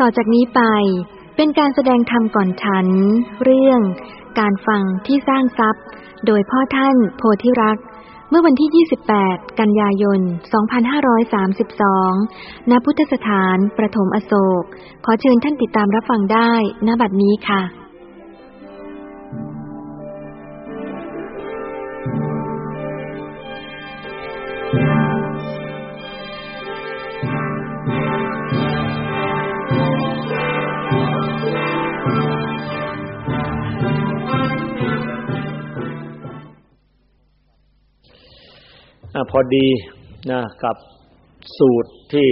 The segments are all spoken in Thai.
ต่อจากนี้ไปเป็นการแสดงธรรมก่อนฉัน เรื่อง การฟังที่สร้างทรัพย์ โดยพ่อท่านโพธิรัก เมื่อวันที่ 28 กันยายน 2532 ณ พุทธสถาน ประถมอโศก ขอเชิญท่านติดตามรับฟังได้ณบัดนี้ค่ะ พอดีนะกับสูตรที่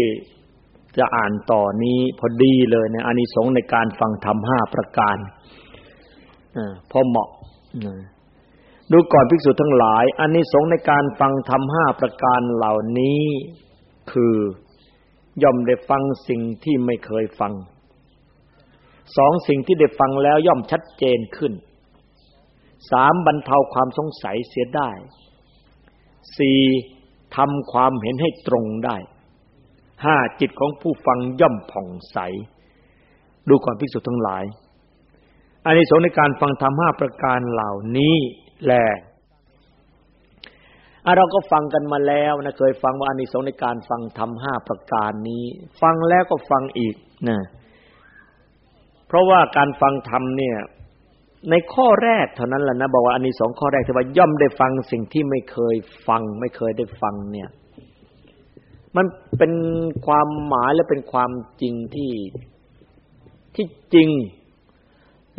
จะอ่านต่อนี้พอดีเลยในอานิสงส์ในการฟังธรรมห้าประการพอเหมาะดูก่อนภิกษุทั้งหลายอานิสงส์ในการฟังธรรมห้าประการเหล่านี้ คือย่อมได้ฟังสิ่งที่ไม่เคยฟังสองสิ่งที่ได้ฟังแล้วย่อมชัดเจนขึ้นสามบรรเทาความสงสัยเสียได้ สี่ทำความเห็นให้ตรงได้ห้าจิตของผู้ฟังย่อมผ่องใส ดูก่อนภิกษุทั้งหลายอานิสงส์ในการฟังธรรมห้าประการเหล่านี้แหละเราก็ฟังกันมาแล้วนะเคยฟังว่าอานิสงส์ในการฟังธรรมห้าประการนี้ ฟังแล้วก็ฟังอีกนะเพราะว่าการฟังธรรมเนี่ย ในข้อแรกเท่านั้นแหละนะบอกว่าอันนี้สองข้อแรกที่ว่าย่อมได้ฟังสิ่งที่ไม่เคยฟัง ไม่เคยได้ฟังเนี่ย มันเป็นความหมายและเป็นความจริงที่ที่จริง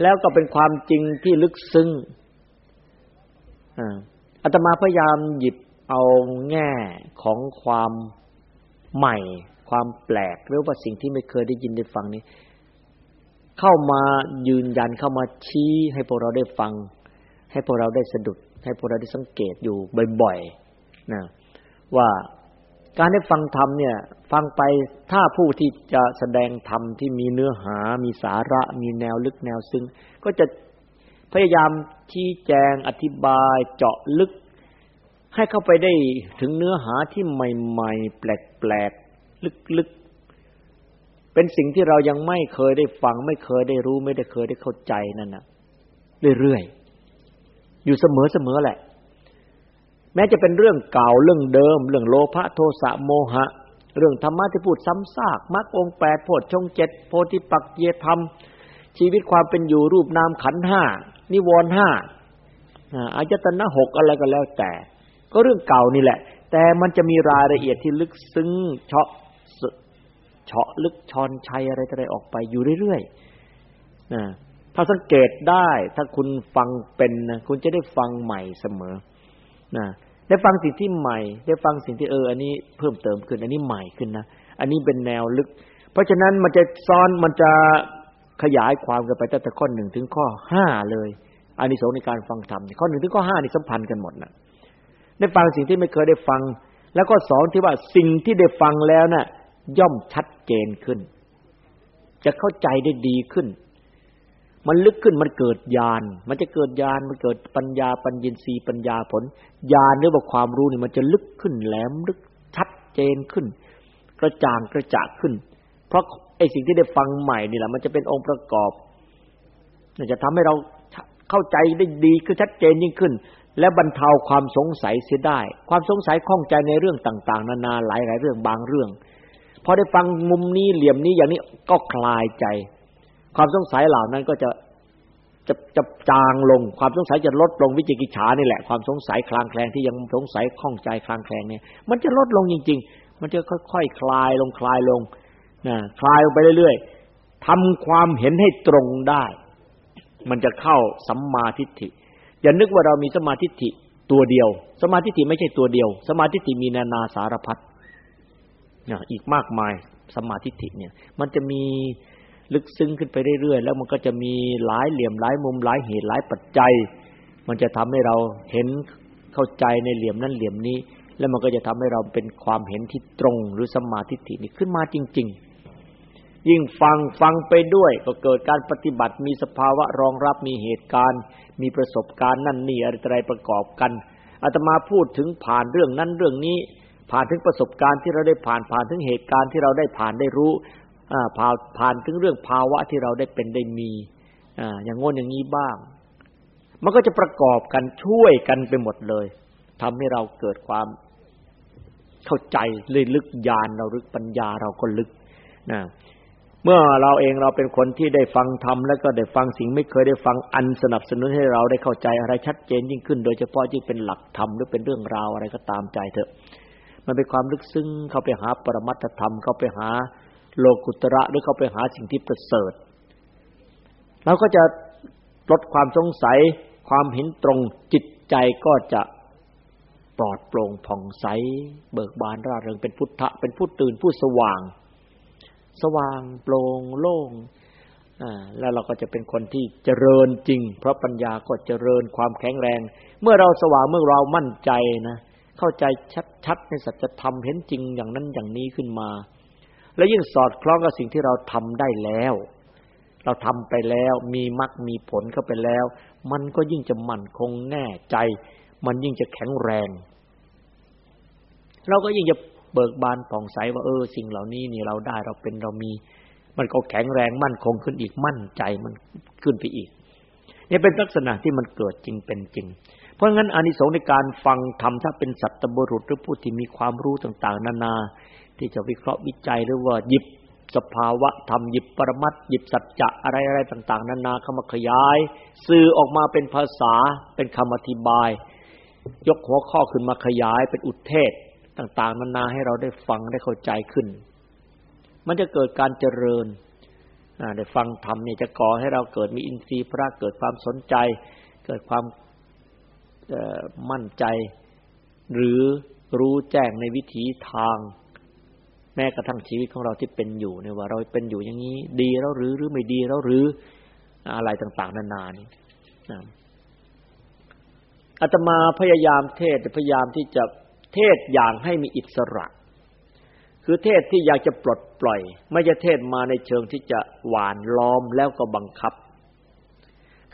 แล้วก็เป็นความจริงที่ลึกซึ้งอาตมาพยายามหยิบเอาแง่ของความใหม่ ความแปลกหรือว่าสิ่งที่ไม่เคยได้ยินได้ฟังนี้ เข้ามายืนยันเข้ามาชี้ให้พวกเราได้ฟัง ให้พวกเราได้สะดุด ให้พวกเราได้สังเกตอยู่บ่อยๆนะว่าการได้ฟังธรรมเนี่ย ฟังไปถ้าผู้ที่จะแสดงธรรมที่มีเนื้อหา มีสาระ มีแนวลึกแนวซึ้งก็จะพยายามชี้แจงอธิบายเจาะลึก ให้เข้าไปได้ถึงเนื้อหาที่ใหม่ ๆ แปลกๆลึก เป็นสิ่งที่เรายังไม่เคยได้ฟัง ไม่เคยได้รู้ ไม่ได้เคยได้เข้าใจนั่นนะเรื่อยๆอยู่เสมอๆแหละ แม้จะเป็นเรื่องเก่าเรื่องเดิม เรื่องโลภะโทสะโมหะ เรื่องธรรมะที่พูดซ้ำซากมรรคองแปดโพชฌงเจ็ดโพธิปักเยธรรม ชีวิตความเป็นอยู่รูปนามขันห้านิวรณ์ห้าอายตนะหกอะไรก็แล้วแต่ ก็เรื่องเก่านี่แหละ แต่มันจะมีรายละเอียดที่ลึกซึ้งเฉาะ เฉาะลึกชอนชัยอะไรอะไรออกไปอยู่เรื่อยๆนะถ้าสังเกตได้ ถ้าคุณฟังเป็นนะคุณจะได้ฟังใหม่เสมอนะได้ฟังสิ่งที่ใหม่ ได้ฟังสิ่งที่เออ อันนี้เพิ่มเติมขึ้น อันนี้ใหม่ขึ้นนะอันนี้เป็นแนวลึก เพราะฉะนั้นมันจะซ้อนมันจะขยายความกันไปตั้งแต่ข้อหนึ่งถึงข้อห้าเลยอันนี้สงในการฟังธรรมข้อหนึ่งถึงข้อห้านี่สัมพันธ์กันหมดนะได้ฟังสิ่งที่ไม่เคยได้ฟัง แล้วก็สอนที่ว่าสิ่งที่ได้ฟังแล้วนะ่ะ ย่อมชัดเจนขึ้น จะเข้าใจได้ดีขึ้น มันลึกขึ้นมันเกิดญาณมันจะเกิดญาณมันเกิดปัญญาปัญญินทรีย์ปัญญาผลญาณหรือว่าความรู้นี่มันจะลึกขึ้นแหลมลึกชัดเจนขึ้น กระจ่างกระจ่างขึ้น เพราะไอ้สิ่งที่ได้ฟังใหม่นี่แหละมันจะเป็นองค์ประกอบจะทำให้เราเข้าใจได้ดีคือชัดเจนยิ่งขึ้น และบรรเทาความสงสัยเสียได้ ความสงสัยข้องใจในเรื่องต่าง ๆ นานาหลายๆเรื่องบางเรื่อง พอได้ฟังมุมนี้เหลี่ยมนี้อย่างนี้ก็คลายใจ ความสงสัยเหล่านั้นก็จะจะจะจางลง ความสงสัยจะลดลงวิจิกิจฉานี่แหละ ความสงสัยคลางแคลงที่ยังสงสัยข้องใจคลางแคลงเนี่ยมันจะลดลงจริง ๆ มันจะค่อยๆคคลายลงคลายลงนะคลายลงไปเรื่อยๆทำความเห็นให้ตรงได้ มันจะเข้าสัมมาทิฏฐิอย่านึกว่าเรามีสมาธิฏฐิตัวเดียวสมาธิฏฐิไม่ใช่ตัวเดียวสมาธิฏฐิมีนานาสารพัด อีกมากมายสมาธิิเนี่ย มันจะมีลึกซึ้งขึ้นไปเรื่อยๆ แล้วมันก็จะมีหลายเหลี่ยมหลายมุมหลายเหตุหลายปัจจัย มันจะทำให้เราเห็นเข้าใจในเหลี่ยมนั้นเหลี่ยมนี้ แล้วมันก็จะทำให้เราเป็นความเห็นที่ตรงหรือสมาธิินี่ขึ้นมาจริง ๆ ยิ่งฟังฟังไปด้วย ก็เกิดการปฏิบัติมีสภาวะรองรับมีเหตุการณ์ มีประสบการณ์นั่นนี่อะไรประกอบกันอาตมาพูดถึงผ่านเรื่องนั้นเรื่องนี้ ผ่านถึงประสบการณ์ที่เราได้ผ่านผ่านถึงเหตุการณ์ที่เราได้ผ่านได้รู้ผ่านผ่านถึงเรื่องภาวะที่เราได้เป็นได้มีอ่าอย่างงนอย่างนี้บ้าง มันก็จะประกอบกันช่วยกันไปหมดเลยทำให้เราเกิดความเข้าใจเลยลึกญาณเราลึกปัญญาเราก็ลึกนะเมื่อเราเองเราเป็นคนที่ได้ฟังธรรมแล้วก็ได้ฟังสิ่งไม่เคยได้ฟังอันสนับสนุนให้เราได้เข้าใจอะไรชัดเจนยิ่งขึ้น โดยเฉพาะที่เป็นหลักธรรมหรือเป็นเรื่องราวอะไรก็ตามใจเถอะ มันเป็นความลึกซึ้งเข้าไปหาปรมัตถธรรม เข้าไปหาโลกุตระหรือเข้าไปหาสิ่งที่ประเสริฐเราก็จะลดความสงสัย ความเห็นตรงจิตใจก็จะปลอดโปร่งผ่องใส เบิกบานร่าเริงเป็นพุทธะเป็นผู้ตื่นผู้สว่าง สว่างโปร่งโล่งแล้วเราก็จะเป็นคนที่เจริญจริง เพราะปัญญาก็เจริญความแข็งแรง เมื่อเราสว่างเมื่อเรามั่นใจนะ เข้าใจชัดๆในสัจธรรมเห็นจริงอย่างนั้นอย่างนี้ขึ้นมา และยิ่งสอดคล้องกับสิ่งที่เราทำได้แล้ว เราทำไปแล้วมีมรรคมีผลเข้าไปแล้ว มันก็ยิ่งจะมั่นคงแน่ใจ มันยิ่งจะแข็งแรง เราก็ยิ่งจะเบิกบานผ่องใสว่าเออ สิ่งเหล่านี้นี่เราได้เราเป็นเรามี มันก็แข็งแรงมั่นคงขึ้นอีกมั่นใจมันขึ้นไปอีกนี่เป็นลักษณะที่มันเกิดจริงเป็นจริง เพราะงั้นอานิสงส์ในการฟังธรรมถ้าเป็นสัตตบุรุษหรือผู้ที่มีความรู้ต่างๆ นานา ที่จะวิเคราะห์วิจัยหรือว่าหยิบสภาวะธรรมหยิบปรมัตหยิบสัจจะอะไรอะไรต่าง ๆ นานาเข้ามาขยาย สื่อออกมาเป็นภาษาเป็นคำอธิบาย ยกหัวข้อขึ้นมาขยายเป็นอุทเทศต่าง ๆ นานาให้เราได้ฟังได้เข้าใจขึ้น มันจะเกิดการเจริญได้ฟังธรรมเนี่ยจะก่อให้เราเกิดมีอินทรีย์พระเกิดความสนใจ เกิดความ มั่นใจ หรือรู้แจ้งในวิถีทาง แม้กระทั่งชีวิตของเราที่เป็นอยู่เนี่ยว่าเราเป็นอยู่อย่างนี้ ดีแล้วหรือหรือไม่ดีแล้วหรืออะไรต่าง ๆ นานานี่อาตมาพยายามเทศพยายามที่จะเทศอย่างให้มีอิสระ คือเทศที่อยากจะปลดปล่อย ไม่จะเทศมาในเชิงที่จะหวานล้อมแล้วก็บังคับ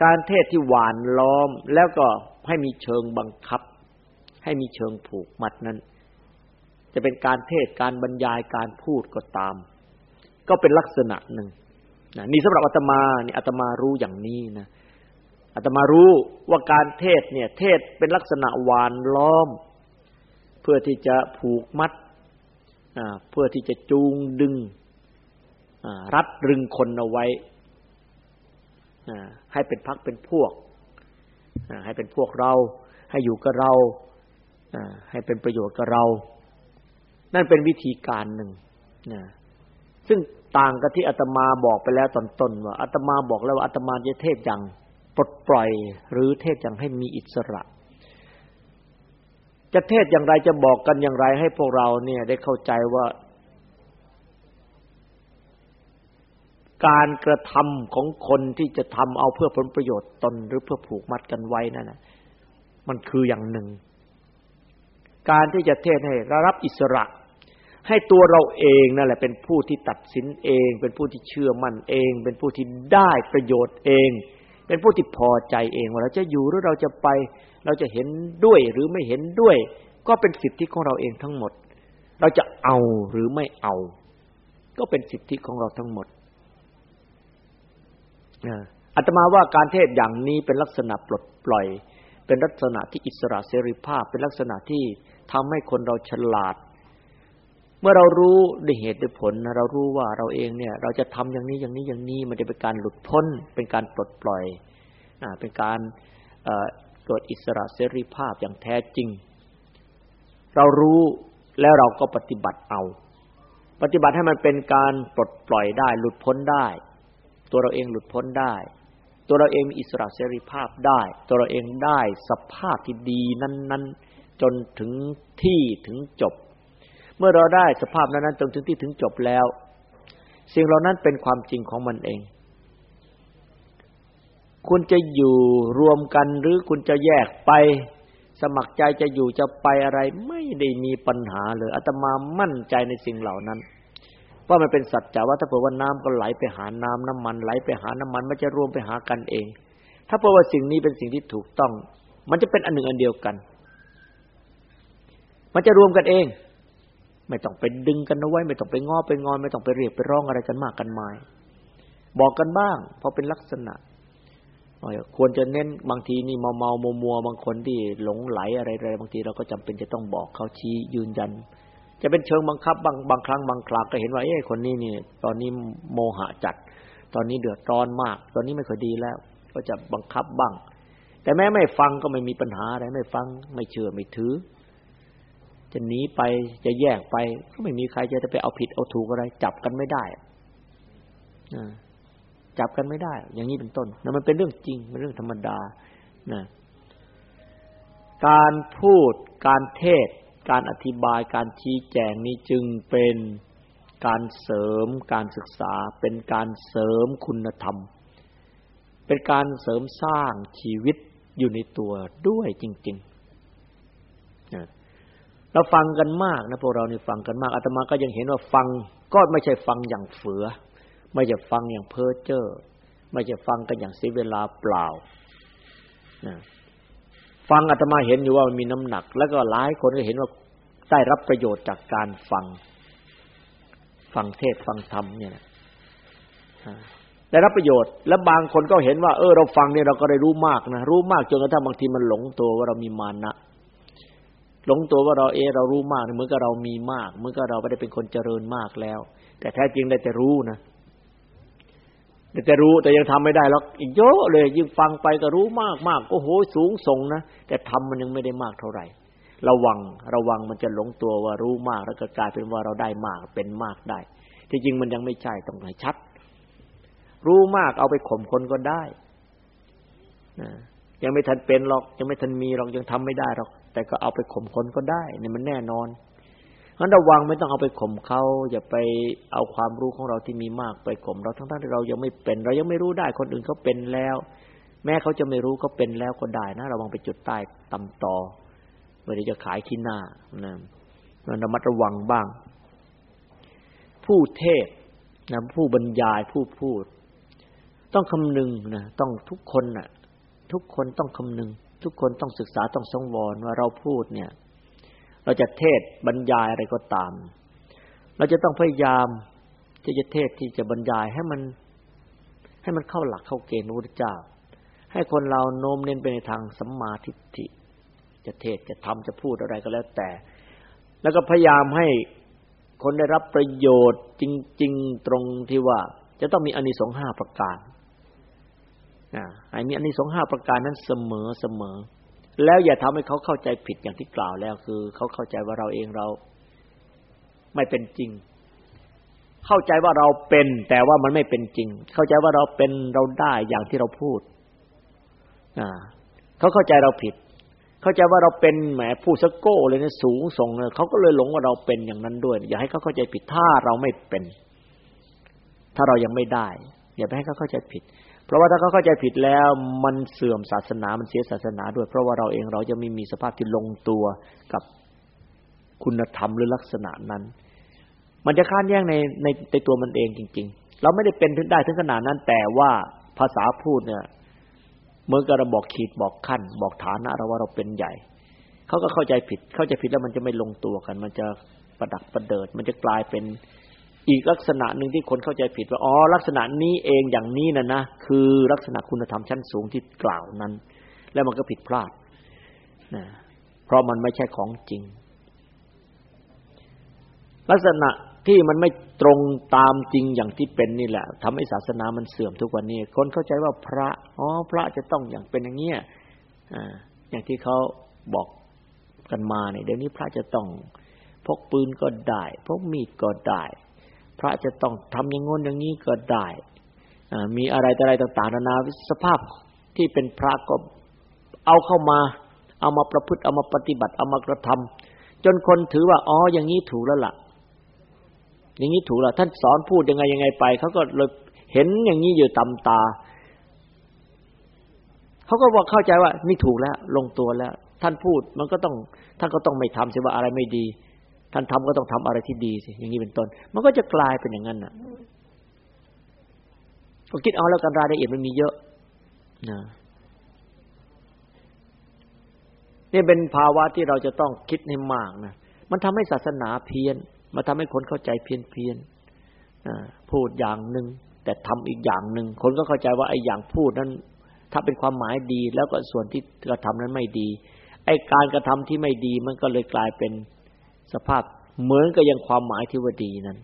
การเทศที่หวานล้อมแล้วก็ให้มีเชิงบังคับ ให้มีเชิงผูกมัดนั้น จะเป็นการเทศการบรรยายการพูดก็ตาม ก็เป็นลักษณะหนึ่งนี่สำหรับอาตมาเนี่ยอาตมารู้อย่างนี้นะอาตมารู้ว่าการเทศเนี่ย เทศเป็นลักษณะหวานล้อม เพื่อที่จะผูกมัดเพื่อที่จะจูงดึงรัดรึงคนเอาไว้ ให้เป็นพักเป็นพวกให้เป็นพวกเรา ให้อยู่กับเราให้เป็นประโยชน์กับเรา นั่นเป็นวิธีการหนึ่งซึ่งต่างกับที่อาตมาบอกไปแล้วตอนต้นว่าอาตมาบอกแล้วว่าอาตมาจะเทศอย่างปลดปล่อย หรือเทศอย่างให้มีอิสระ จะเทศอย่างไรจะบอกกันอย่างไรให้พวกเราเนี่ย ได้เข้าใจว่า การกระทำของคนที่จะทำเอาเพื่อผลประโยชน์ตนหรือเพื่อผูกมัดกันไว้นั่นนะมันคืออย่างหนึ่ง การที่จะเทศให้ระรับอิสระ ให้ตัวเราเองนั่นแหละเป็นผู้ที่ตัดสินเอง เป็นผู้ที่เชื่อมั่นเอง เป็นผู้ที่ได้ประโยชน์เอง เป็นผู้ที่พอใจเองว่าเราจะอยู่หรือเราจะไป เราจะเห็นด้วยหรือไม่เห็นด้วย ก็เป็นสิทธิของเราเองทั้งหมด เราจะเอาหรือไม่เอา ก็เป็นสิทธิของเราทั้งหมด อาตมาว่าการเทศอย่างนี้เป็นลักษณะปลดปล่อย เป็นลักษณะที่อิสระเสรีภาพ เป็นลักษณะที่ทำให้คนเราฉลาด เมื่อเรารู้ด้วยเหตุด้วยผล เรารู้ว่าเราเองเนี่ย เราจะทำอย่างนี้อย่างนี้อย่างนี้ มันจะเป็นการหลุดพ้น เป็นการปลดปล่อยเป็นการเกิดอิสระเสรีภาพอย่างแท้จริง เรารู้แล้วเราก็ปฏิบัติเอา ปฏิบัติให้มันเป็นการปลดปล่อยได้ หลุดพ้นได้ ตัวเราเองหลุดพ้นได้ ตัวเราเองมีอิสระเสรีภาพได้ ตัวเราเองได้สภาพที่ดีนั้น ๆ จนถึงที่ถึงจบ เมื่อเราได้สภาพนั้นๆจนถึงที่ถึงจบแล้ว สิ่งเหล่านั้นเป็นความจริงของมันเอง คุณจะอยู่รวมกันหรือคุณจะแยกไปสมัครใจจะอยู่จะไปอะไรไม่ได้มีปัญหาเลยอาตมามั่นใจในสิ่งเหล่านั้น ว่ามันเป็นสัจจะว่าถ้าเผื่อว่าน้ำก็ไหลไปหาน้ำน้ำมันไหลไปหาน้ำมันมันจะรวมไปหากันเอง ถ้าเผื่อว่าสิ่งนี้เป็นสิ่งที่ถูกต้อง มันจะเป็นอันหนึ่งอันเดียวกัน มันจะรวมกันเอง ไม่ต้องไปดึงกันเอาไว้ ไม่ต้องไปงอไปงอนไม่ต้องไปเรียกไปร้องอะไรกันมากกันมาย บอกกันบ้าง เพราะเป็นลักษณะควรจะเน้นบางทีนี่เมาเมามัวมัวบางคนที่หลงไหลอะไรอะไรบางทีเราก็จำเป็นจะต้องบอกเขาชี้ยืนยัน จะเป็นเชิงบังคับบางบางครั้งบางคราก็เห็นว่าเอ้คนนี้นี่ตอนนี้โมหะจัด ตอนนี้เดือดร้อนมาก ตอนนี้ไม่ค่อยดีแล้ว ก็จะบังคับบ้าง แต่แม้ไม่ฟังก็ไม่มีปัญหาอะไรไม่ฟัง ไม่เชื่อไม่ถือ จะหนีไปจะแยกไป ก็ไม่มีใครจะไปเอาผิดเอาถูกอะไร จับกันไม่ได้จับกันไม่ได้ อย่างนี้เป็นต้นนั่นมันเป็นเรื่องจริงเป็นเรื่องธรรมดานะการพูดการเทศ การอธิบายการชี้แจงนี้จึงเป็นการเสริมการศึกษา เป็นการเสริมคุณธรรม เป็นการเสริมสร้างชีวิตอยู่ในตัวด้วยจริงๆเราฟังกันมากนะพวกเรานี่ฟังกันมากอาตมาก็ยังเห็นว่าฟังก็ไม่ใช่ฟังอย่างเฟือ ไม่จะฟังอย่างเพ้อเจ้อไม่จะฟังกันอย่างเสียเวลาเปล่านะ ฟังอาตมาเห็นอยู่ว่ามันมีน้ำหนัก แล้วก็หลายคนก็เห็นว่าได้รับประโยชน์จากการฟัง ฟังเทศฟังธรรมเนี่ยนะได้รับประโยชน์ และบางคนก็เห็นว่า เออ เราฟังเนี่ยเราก็ได้รู้มากนะรู้มากจนกระทั่งบางทีมันหลงตัวว่าเรามีมานะหลงตัวว่าเราเอ เรารู้มากเหมือนกับเรามีมากเหมือนกับเราไม่ได้เป็นคนเจริญมากแล้ว แต่แท้จริงได้แต่รู้นะ แต่รู้แต่ยังทำไม่ได้แล้วอีกเยอะเลย ยิ่งฟังไปก็รู้มากมากโอ้โหสูงส่งนะแต่ทำมันยังไม่ได้มากเท่าไหร่ ระวังระวังมันจะหลงตัวว่ารู้มากแล้วก็กลายเป็นว่าเราได้มากเป็นมากได้ ที่จริงมันยังไม่ใช่ต้องให้ชัด รู้มากเอาไปข่มคนก็ได้นะยังไม่ทันเป็นหรอก ยังไม่ทันมีหรอกยังทำไม่ได้หรอก แต่ก็เอาไปข่มคนก็ได้นี่มันแน่นอน งั้นระวังไม่ต้องเอาไปข่มเขาอย่าไปเอาความรู้ของเราที่มีมากไปข่มเราทั้งๆที่เรายังไม่เป็น เรายังไม่รู้ได้คนอื่นเขาเป็นแล้ว แม้เขาจะไม่รู้เขาเป็นแล้วก็ได้นะระวังไปจุดใต้ตำตอเมื่อจะขายขี้หน้านะมันระมัดระวังบ้าง ผู้เทศนะผู้บรรยายผู้พูด ต้องคำนึงนะต้องทุกคนนะ่ะ ทุกคนต้องคำนึง ทุกคนต้องศึกษาต้องสังวรว่าเราพูดเนี่ย เราจะเทศบรรยายอะไรก็ตาม เราจะต้องพยายามที่จะเทศที่จะบรรยายให้มัน ให้มันเข้าหลักเข้าเกณฑ์พระพุทธเจ้า ให้คนเราโน้มเน้นไปในทางสัมมาทิฏฐิ จะเทศจะทำจะพูดอะไรก็แล้วแต่ แล้วก็พยายามให้คนได้รับประโยชน์จริง ๆ ตรงที่ว่า จะต้องมีอานิสงส์ห้าประการนะไอ้มีอานิสงส์ห้าประการนั้นเสมอเสมอ แล้วอย่าทำให้เขาเข้าใจผิดอย่างที่กล่าวแล้ว คือ เขาเข้าใจว่าเราเองเรา ไม่เป็นจริง เข้าใจว่าเราเป็น แต่ว่ามันไม่เป็นจริง เข้าใจว่าเราเป็นเราได้อย่างที่เราพูดอ่าเขาเข้าใจเราผิด เข้าใจว่าเราเป็นแหมผู้สโก้เลยนะสูงส่งเลยเขาก็เลยหลงว่าเราเป็นอย่างนั้นด้วย อย่าให้เขาเข้าใจผิดถ้าเราไม่เป็น ถ้าเรายังไม่ได้ อย่าไปให้เขาเข้าใจผิด เพราะว่าถ้าเขาเข้าใจผิดแล้วมันเสื่อมศาสนามันเสียศาสนาด้วย เพราะว่าเราเองเราจะไม่มีสภาพที่ลงตัวกับคุณธรรมหรือลักษณะนั้น มันจะค้านแย้งในในในตัวมันเองจริง ๆ เราไม่ได้เป็นถึงได้ถึงขนาดนั้น แต่ว่าภาษาพูดเนี่ยเมื่อกระบอกขีดบอกขั้น บอกฐานะเราว่าเราเป็นใหญ่เขาก็เข้าใจผิด เข้าใจผิดแล้วมันจะไม่ลงตัวกัน มันจะประดักประเดิด มันจะกลายเป็น อีกลักษณะหนึ่งที่คนเข้าใจผิดว่าอ๋อลักษณะนี้เองอย่างนี้นะนะคือลักษณะคุณธรรมชั้นสูงที่กล่าวนั้น แล้วมันก็ผิดพลาดนะเพราะมันไม่ใช่ของจริง ลักษณะที่มันไม่ตรงตามจริงอย่างที่เป็นนี่แหละทำให้ศาสนามันเสื่อมทุกวันนี้ คนเข้าใจว่าพระอ๋อพระจะต้องอย่างเป็นอย่างเงี้ยอ่าอย่างที่เขาบอกกันมาเนี่ยเดี๋ยวนี้พระจะต้องพกปืนก็ได้พกมีดก็ได้ พระจะต้องทำอย่างงน้นอย่างนี้ก็ได้มีอะไรอะไรต่างๆนานาสภาพที่เป็นพระก็เอาเข้ามา เอามาประพฤติเอามาปฏิบัติเอามากระทำจนคนถือว่าอ๋ออย่างนี้ถูกแล้วล่ะ อย่างนี้ถูกแล้วท่านสอนพูดยังไงยังไงไปเขาก็เลยเห็นอย่างนี้อยู่ตำตาเขาก็บอกเข้าใจว่านี่ถูกแล้ว ลงตัวแล้ว ท่านพูดมันก็ต้องท่านก็ต้องไม่ทำสิว่าอะไรไม่ดี ท่านทำก็ต้องทำอะไรที่ดีสิอย่างนี้เป็นต้น มันก็จะกลายเป็นอย่างนั้นน่ะก็คิดเอาแล้วกันรายละเอียดมันมีเยอะนะนี่เป็นภาวะที่เราจะต้องคิดให้มากนะมันทำให้ศาสนาเพี้ยนมาทำให้คนเข้าใจเพี้ยนเพียนพูดอย่างหนึ่งแต่ทำอีกอย่างหนึ่งคนก็เข้าใจว่าไอ้อย่างพูดนั้น ถ้าเป็นความหมายดี แล้วก็ส่วนที่กระทำนั้นไม่ดี ไอ้การกระทำที่ไม่ดีมันก็เลยกลายเป็น สภาพเหมือนกับยังความหมายที่ว่าดีนั้น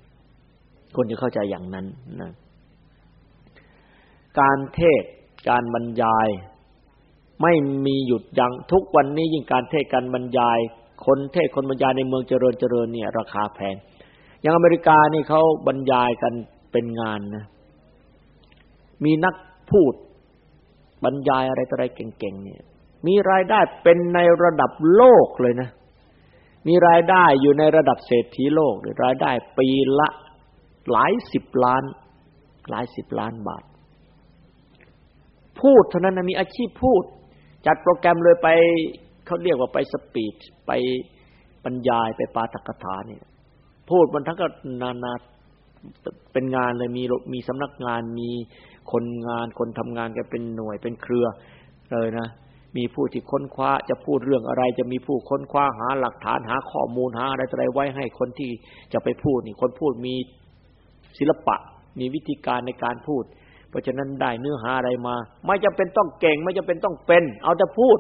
คนจะเข้าใจอย่างนั้นนะการเทศการบรรยาย ไม่มีหยุดยัง้งทุกวันนี้ยิ่งการเทศการบรรยาย คนเทศคนบรรยายในเมืองเจริญเจริญเนี่ย ราคาแพงอย่างอเมริกานี่เขาบรรยายกันเป็นงานนะ มีนักพูดบรรยายอะไรต่ออะไรเก่งๆเนี่ย มีรายได้เป็นในระดับโลกเลยนะ มีรายได้อยู่ในระดับเศรษฐีโลกรายได้ปีละหลายสิบล้าน หลายสิบล้านบาท พูดเท่านั้นนะมีอาชีพพูด จัดโปรแกรมเลยไปเขาเรียกว่าไปสปีดไปบรรยายไปปาฐกถาเนี่ยพูดมันทั้งก็นานาเป็นงานเลยมีมีสำนักงานมีคนงานคนทำงานกันเป็นหน่วยเป็นเครือเลยนะ มีผู้ที่ค้นคว้าจะพูดเรื่องอะไร จะมีผู้ค้นคว้าหาหลักฐานหาข้อมูลหาอะไรอะไรไว้ให้คนที่จะไปพูดนี่คนพูดมีศิลปะ มีวิธีการในการพูด เพราะฉะนั้นได้เนื้อหาอะไรมา ไม่จำเป็นต้องเก่ง ไม่จำเป็นต้องเป็น เอาแต่พูด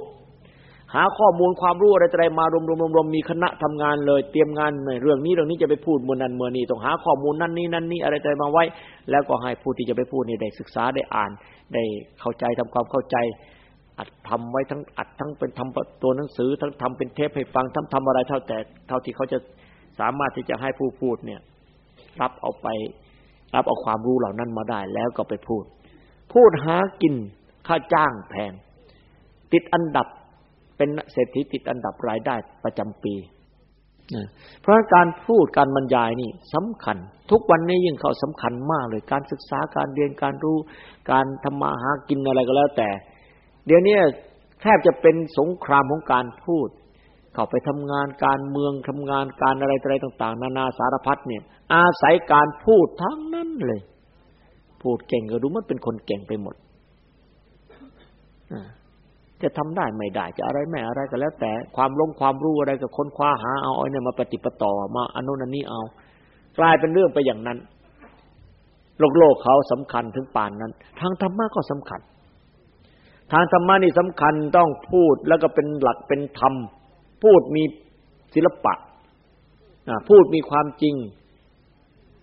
หาข้อมูลความรู้อะไรอะไรมารวมๆรวมๆมีคณะทำงานเลย เตรียมงานในเรื่องนี้เรื่องนี้จะไปพูดเมื่อนั้นเมื่อนี้ต้องหาข้อมูลนั่นนี้นั่นนี้อะไรอะไรมาไว้ แล้วก็ให้ผู้ที่จะไปพูดนี่ได้ศึกษาได้อ่าน ได้เข้าใจทำความเข้าใจ อัดทำไว้ทั้งอัดทั้งเป็นทำตัวหนังสือ ทั้งทำเป็นเทปให้ฟังทั้งทำอะไรเท่าแต่ เท่าที่เขาจะสามารถที่จะให้ผู้พูดเนี่ย รับเอาไป รับเอาความรู้เหล่านั้นมาได้แล้วก็ไปพูด พูดหากินค่าจ้างแพง ติดอันดับเป็นเศรษฐีติดอันดับรายได้ประจำปีเพราะการพูดการบรรยายนี่สำคัญ ทุกวันนี้ยิ่งเขาสำคัญมากเลย การศึกษาการเรียนการรู้ การทำมาหากินอะไรก็แล้วแต่ เดี๋ยวนี้แทบจะเป็นสงครามของการพูด เข้าไปทำงานการเมืองทำงานการอะไรอะไรต่าง ๆ นานาสารพัดเนี่ย อาศัยการพูดทั้งนั้นเลย พูดเก่งก็ดูมันเป็นคนเก่งไปหมดจะทำได้ไม่ได้ จะอะไรไม่อะไรก็แล้ว แต่ความลงความรู้อะไรกับค้นคว้าหาเอาไอ้เนี่ยมาปฏิปต่อมาอนุนันนี้เอา กลายเป็นเรื่องไปอย่างนั้น โลกโลกเขาสำคัญถึงป่านนั้น ทางธรรมะก็สำคัญ ทางธรรมะนี่สำคัญต้องพูดแล้วก็เป็นหลักเป็นธรรม พูดมีศิลปะพูดมีความจริง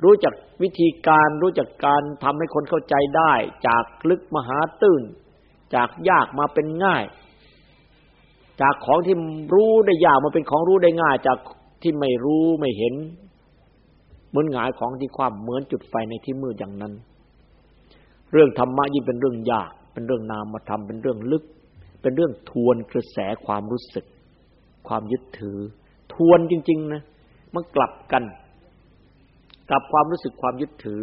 รู้จักวิธีการรู้จักการทำให้คนเข้าใจได้ จากลึกมหาตื้น จากยากมาเป็นง่าย จากของที่รู้ได้ยากมาเป็นของรู้ได้ง่าย จากที่ไม่รู้ไม่เห็นเหมือนหงายของที่ความเหมือนจุดไฟในที่มืดอย่างนั้น เรื่องธรรมะยิ่งเป็นเรื่องยาก เป็นเรื่องนามธรรมเป็นเรื่องลึก เป็นเรื่องทวนกระแสความรู้สึก ความยึดถือ ทวนจริง ๆ นะ มันกลับกัน กลับความรู้สึกความยึดถือ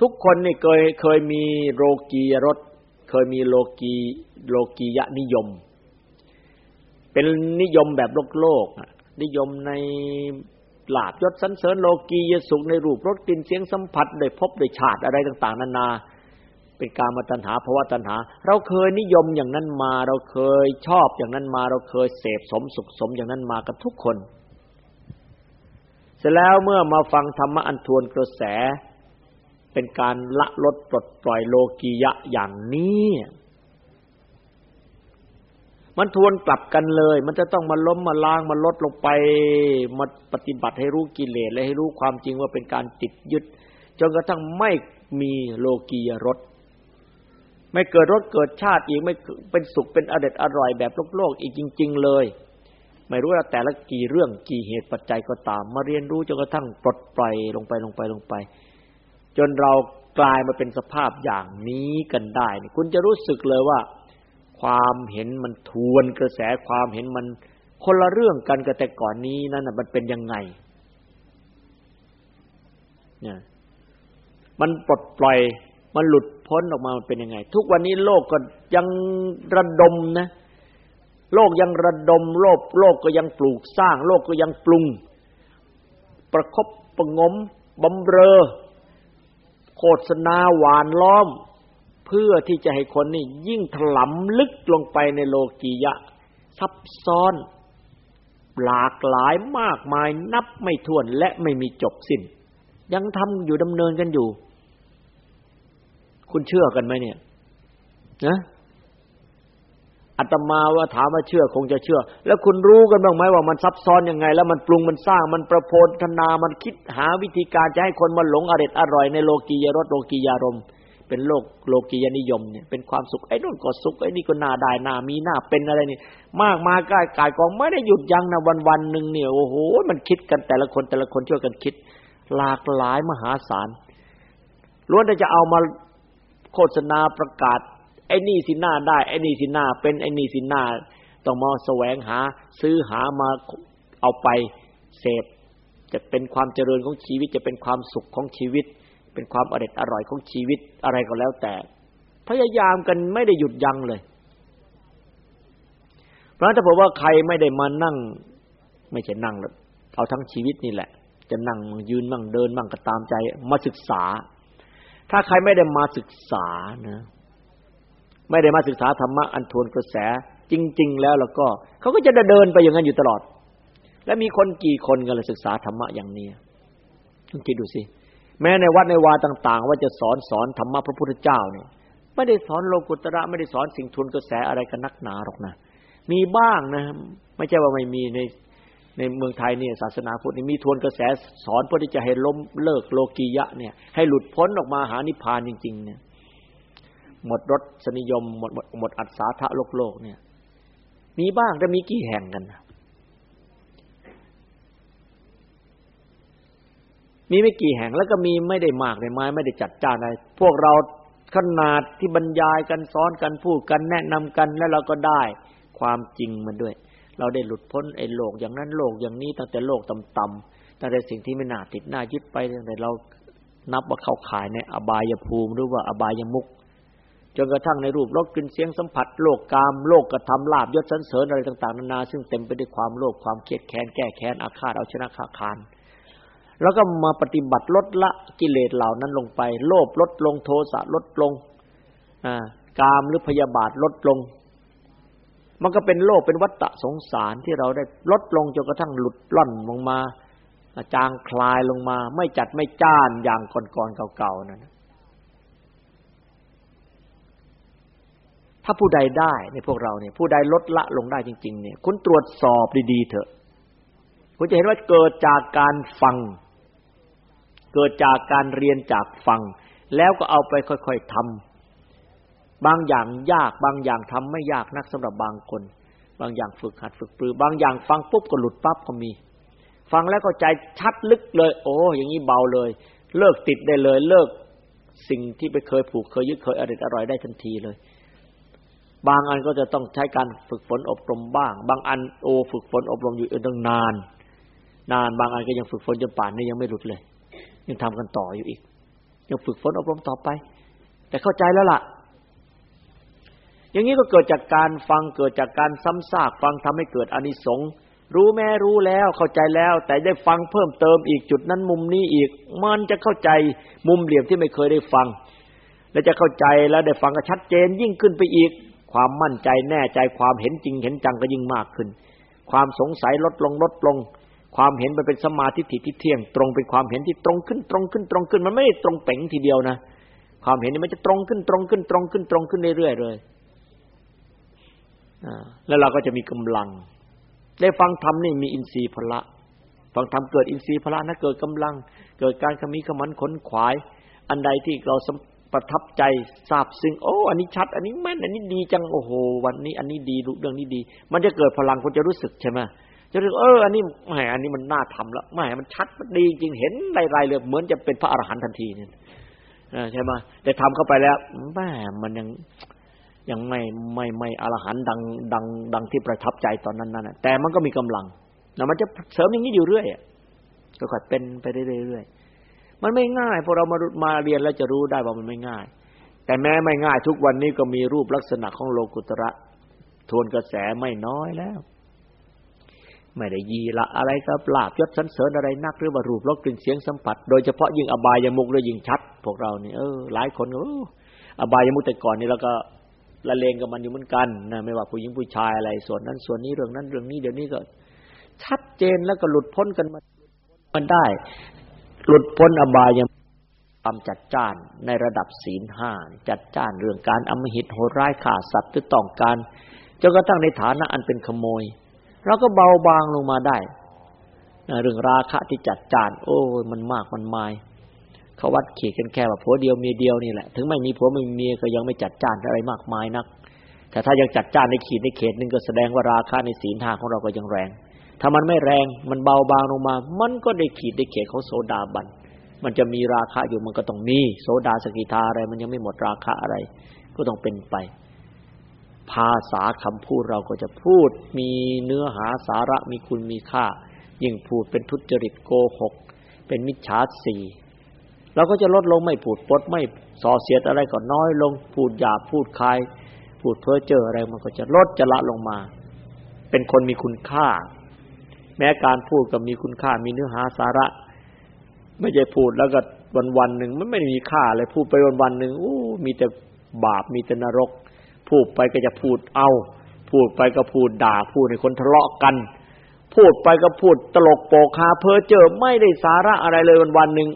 ทุกคนนี่เคยเคยมีโรกียรสเคยมีโลกีโลกียะนิยม เป็นนิยมแบบโลกโลกนิยมในลาบยศสันเสริญโลกียสุขในรูปรสกลิ่นเสียงสัมผัสโดยพบโดยชาติอะไรต่าง ๆ นานา เป็นการมาตัณหาภาวะตัณหา เราเคยนิยมอย่างนั้นมา เราเคยชอบอย่างนั้นมา เราเคยเสพสมสุขสมอย่างนั้นมากับทุกคน เสร็จแล้วเมื่อมาฟังธรรมะอันทวนกระแส เป็นการละลดปลดปล่อยโลกียะอย่างนี้มันทวนกลับกันเลย มันจะต้องมาล้มมาล้างมาลดลงไป มาปฏิบัติให้รู้กิเลสและให้รู้ความจริงว่าเป็นการติดยึด จนกระทั่งไม่มีโลกียรส ไม่เกิดรสเกิดชาติอีกไม่เป็นสุขเป็นอเด็ดอร่อยแบบโลกโลกอีกจริง ๆ เลย ไม่รู้ว่าแต่ละกี่เรื่องกี่เหตุปัจจัยก็ตาม มาเรียนรู้จนกระทั่งปลดปล่อยลงไปลงไปลงไป จนเรากลายมาเป็นสภาพอย่างนี้กันได้ คุณจะรู้สึกเลยว่า ความเห็นมันทวนกระแสความเห็นมันคนละเรื่องกันกับแต่ก่อนนี้นั่นมันเป็นยังไงเนี่ยมันปลดปล่อยมันหลุด พ้นออกมามันเป็นยังไง ทุกวันนี้โลกก็ยังระดมนะ โลกยังระดม โลกโลกก็ยังปลูกสร้าง โลกก็ยังปรุง ประครบประงมบำเรอ โฆษณาหวานล้อม เพื่อที่จะให้คนนี่ยิ่งถลำลึกลงไปในโลกียะ ซับซ้อน หลากหลายมากมายนับไม่ถ้วนและไม่มีจบสิ้น ยังทำอยู่ดำเนินกันอยู่ คุณเชื่อกันไหมเนี่ยนะอาตมาว่าถามว่าเชื่อคงจะเชื่อ แล้วคุณรู้กันบ้างไหมว่ามันซับซ้อนยังไง แล้วมันปรุงมันสร้างมันประโพธนา มันคิดหาวิธีการจะให้คนมาหลงอร่อยอร่อยในโลกียรสโลกียารมเป็นโลกโลกียนิยมเนี่ยเป็นความสุขไอ้นู่นก็สุขไอ้นี่ก็น่าได้น่ามีน่าเป็นอะไรนี่ มากมาใกล้กายกองไม่ได้หยุดยั้งนะวันวันหนึ่งเนี่ยโอ้โหมันคิดกันแต่ละคนแต่ละคนช่วยกันคิด หลากหลายมหาศาลล้วนแต่จะเอามา โฆษณาประกาศไอ้นี่สิหน้าได้ไอ้นี่สิหน้าเป็นไอ้นี่สิหน้าต้องมาแสวงหาซื้อหามาเอาไปเสพจะเป็นความเจริญของชีวิตจะเป็นความสุขของชีวิต เป็นความอร่อยอร่อยของชีวิตอะไรก็แล้วแต่ พยายามกันไม่ได้หยุดยั้งเลย เพราะถ้าบอกว่าใครไม่ได้มานั่ง ไม่ใช่นั่งแล้วเอาทั้งชีวิตนี่แหละ จะนั่งยืนมั่งเดินมั่งก็ตามใจมาศึกษา ถ้าใครไม่ได้มาศึกษานะไม่ได้มาศึกษาธรรมะอันทวนกระแสจริง ๆ แล้วแล้วก็เขาก็จะเดินไปอย่างนั้นอยู่ตลอด และมีคนกี่คนกันเลยศึกษาธรรมะอย่างนี้คุณคิดดูสิแม้ในวัดในวาต่าง ๆ ว่าจะสอนสอนธรรมะพระพุทธเจ้าเนี่ยไม่ได้สอนโลกุตระไม่ได้สอนสิ่งทวนกระแสอะไรกันนักหนาหรอกนะมีบ้างนะ ไม่ใช่ว่าไม่มีใน ในเมืองไทยเนี่ยศาสนาพุทธมีทวนกระแสสอนเพื่อที่จะให้ล้มเลิกโลกียะเนี่ยให้หลุดพ้นออกมาหานิพพานจริง ๆ เนี่ย หมดรสสนิยมหมดหมดหมดอัศทะโลกโลกเนี่ย มีบ้างแต่มีกี่แห่งกันมีไม่กี่แห่งแล้วก็มีไม่ได้มากในไม้ไม่ได้จัดจ้านอะไรพวกเราขนาดที่บรรยายกันสอนกันพูดกันแนะนำกันแล้วเราก็ได้ความจริงมันด้วย เราได้หลุดพ้นไอ้โลกอย่างนั้นโลกอย่างนี้ตั้งแต่โลกต่ำๆตั้งแต่สิ่งที่ไม่น่าติดน่ายึดไปตั้งแต่เรานับว่าเข้าข่ายในอบายภูมิหรือว่าอบายมุกจนกระทั่งในรูปรสกลิ่นเสียงสัมผัส โลกกามโลกกระทำลาบยศสันเสริญอะไรต่างๆนานาซึ่งเต็มไปด้วยความโลภความเครียดแค้นแก้แค้นอาฆาตเอาชนะข้าคานแล้วก็มาปฏิบัติลดละกิเลสเหล่านั้นลงไป โลภลดลงโทสะลดลงกามหรือพยาบาทลดลง มันก็เป็นโลกเป็นวัฏฏะสงสารที่เราได้ลดลงจนกระทั่งหลุดล่อนลงมาจางคลายลงมา ไม่จัดไม่จ้านอย่างก่อนๆเก่าๆนั่นถ้าผู้ใดได้ในพวกเราเนี่ยผู้ใดลดละลงได้จริง ๆ เนี่ย คุณตรวจสอบดีๆเถอะ คุณจะเห็นว่าเกิดจากการฟัง เกิดจากการเรียนจากฟัง แล้วก็เอาไปค่อยๆทำ บางอย่างยาก บางอย่างทำไม่ยากนักสำหรับบางคน บางอย่างฝึกหัดฝึกปรือบางอย่างฟังปุ๊บก็หลุดปั๊บก็มี ฟังแล้วก็ใจชัดลึกเลย โอ้อย่างนี้เบาเลย เลิกติดได้เลย เลิกสิ่งที่ไปเคยผูกเคยยึดเคยอร่อยอร่อยได้ทันทีเลย บางอันก็จะต้องใช้การฝึกฝนอบรมบ้าง บางอันโอฝึกฝนอบรมอยู่ตั้งนาน นานบางอันก็ยังฝึกฝนจนป่านนี้ยังไม่หลุดเลย ยังทำกันต่ออยู่อีกยังฝึกฝนอบรมต่อไป แต่เข้าใจแล้วล่ะ อย่างนี้ก็เกิดจากการฟังเกิดจากการซ้ำซากฟังทำให้เกิดอนิสงส์รู้แม่รู้แล้วเข้าใจแล้ว แต่ได้ฟังเพิ่มเติมอีกจุดนั้นมุมนี้อีก มันจะเข้าใจมุมเหลี่ยมที่ไม่เคยได้ฟัง และจะเข้าใจแล้วได้ฟังก็ชัดเจนยิ่งขึ้นไปอีก ความมั่นใจแน่ใจความเห็นจริงเห็นจังก็ยิ่งมากขึ้น ความสงสัยลดลงลดลง ความเห็นมันเป็นสมาธิที่เที่ยง ตรงเป็นความเห็นที่ตรงขึ้นตรงขึ้นตรงขึ้น มันไม่ตรงเป่งทีเดียวนะ ความเห็นนี้มันจะตรงขึ้นตรงขึ้นตรงขึ้นตรงขึ้นเรื่อยๆเลย แล้วเราก็จะมีกำลัง ได้ฟังธรรมนี่มีอินทรีย์พละ ฟังธรรมเกิดอินทรีย์พละนะเกิดกำลัง เกิดการขมีขมันขนขวาย อันใดที่เราประทับใจทราบซึ้งโอ้ อันนี้ชัด อันนี้แม่นอันนี้ดีจังโอ้โห วันนี้ อันนี้ดีเรื่องนี้ดี มันจะเกิดพลังคุณจะรู้สึกใช่ไหมจะรู้เอออันนี้แหมอันนี้มันน่าทำแล้วแหมมันชัดมันดีจริงเห็นรายๆเลยเหมือนจะเป็นพระอรหันต์ทันทีเนี่ยใช่ไหมแต่ทำเข้าไปแล้วแหมมันยัง ยังไม่ไม่ไม่อรหันดังดัง ดังที่ประทับใจตอนนั้นนั่นแต่มันก็มีกำลังแล้วมันจะเสริมอย่างนี้อยู่เรื่อยก็ค่อยเป็นไปเรื่อยๆมันไม่ง่ายพอเรามามาเรียนแล้วจะรู้ได้ว่ามันไม่ง่าย แต่แม้ไม่ง่ายทุกวันนี้ก็มีรูปลักษณะของโลกุตระ ทวนกระแสไม่น้อยแล้ว ไม่ได้ยีละอะไรกับลาบยศสันเสริญอะไรนักหรือว่ารูปรสกลิ่นเสียงสัมผัส โดยเฉพาะยิ่งอบายามุกเลยยิ่งชัด พวกเราเนี่ยเออหลายคนก็อบายามุกแต่ก่อนนี่เราก็ ละเลงกับมันอยู่เหมือนกันนะไม่ว่าผู้หญิงผู้ชายอะไรส่วนนั้นส่วนนี้เรื่องนั้นเรื่องนี้เดี๋ยวนี้ก็ ชัดเจนแล้วก็หลุดพ้นกันมามันได้ หลุดพ้นอบายยังความจัดจ้านในระดับศีลห้าจัดจ้านเรื่องการอมหิตโหดร้ายข่าสัตว์หรือต้องการจนกระทั่งในฐานะอันเป็นขโมยเราก็เบาบางลงมาได้เรื่องราคะที่จัดจ้าน โอ้ยมันมากมันมาย เขาวัดขีดกันแค่ว่าผัวเดียวเมียเดียวนี่แหละถึงไม่มีผัวไม่มีเมียก็ยังไม่จัดจ้านอะไรมากมายนัก แต่ถ้ายังจัดจ้านในขีดในเขตหนึ่งก็แสดงว่าราคะในศีลทางของเราก็ยังแรง ถ้ามันไม่แรงมันเบาบางลงมา มันก็ได้ขีดได้เขตของโสดาบันมันจะมีราคะอยู่มันก็ต้องมีโสดาสกิทาอะไร มันยังไม่หมดราคะอะไร ก็ต้องเป็นไป ภาษาคำพูดเราก็จะพูด มีเนื้อหาสาระมีคุณมีค่า ยิ่งพูดเป็นทุจริตโกหก เป็นมิจฉาสี เราก็จะลดลงไม่พูดปดไม่ส่อเสียดอะไรก็น้อยลง พูดหยาบพูดคาย พูดเพ้อเจ้ออะไรมันก็จะลดจะละลงมา เป็นคนมีคุณค่า แม้การพูดก็มีคุณค่ามีเนื้อหาสาระ ไม่ใช่พูดแล้วก็วันวันหนึ่งมันไม่มีค่าเลยพูดไปวันวันหนึ่งอู้มีแต่บาปมีแต่นรก พูดไปก็จะพูดเอา พูดไปก็พูดด่าพูดให้คนทะเลาะกัน พูดไปก็พูดตลกโปกฮาเพ้อเจอไม่ได้สาระอะไรเลยวันวันหนึ่ง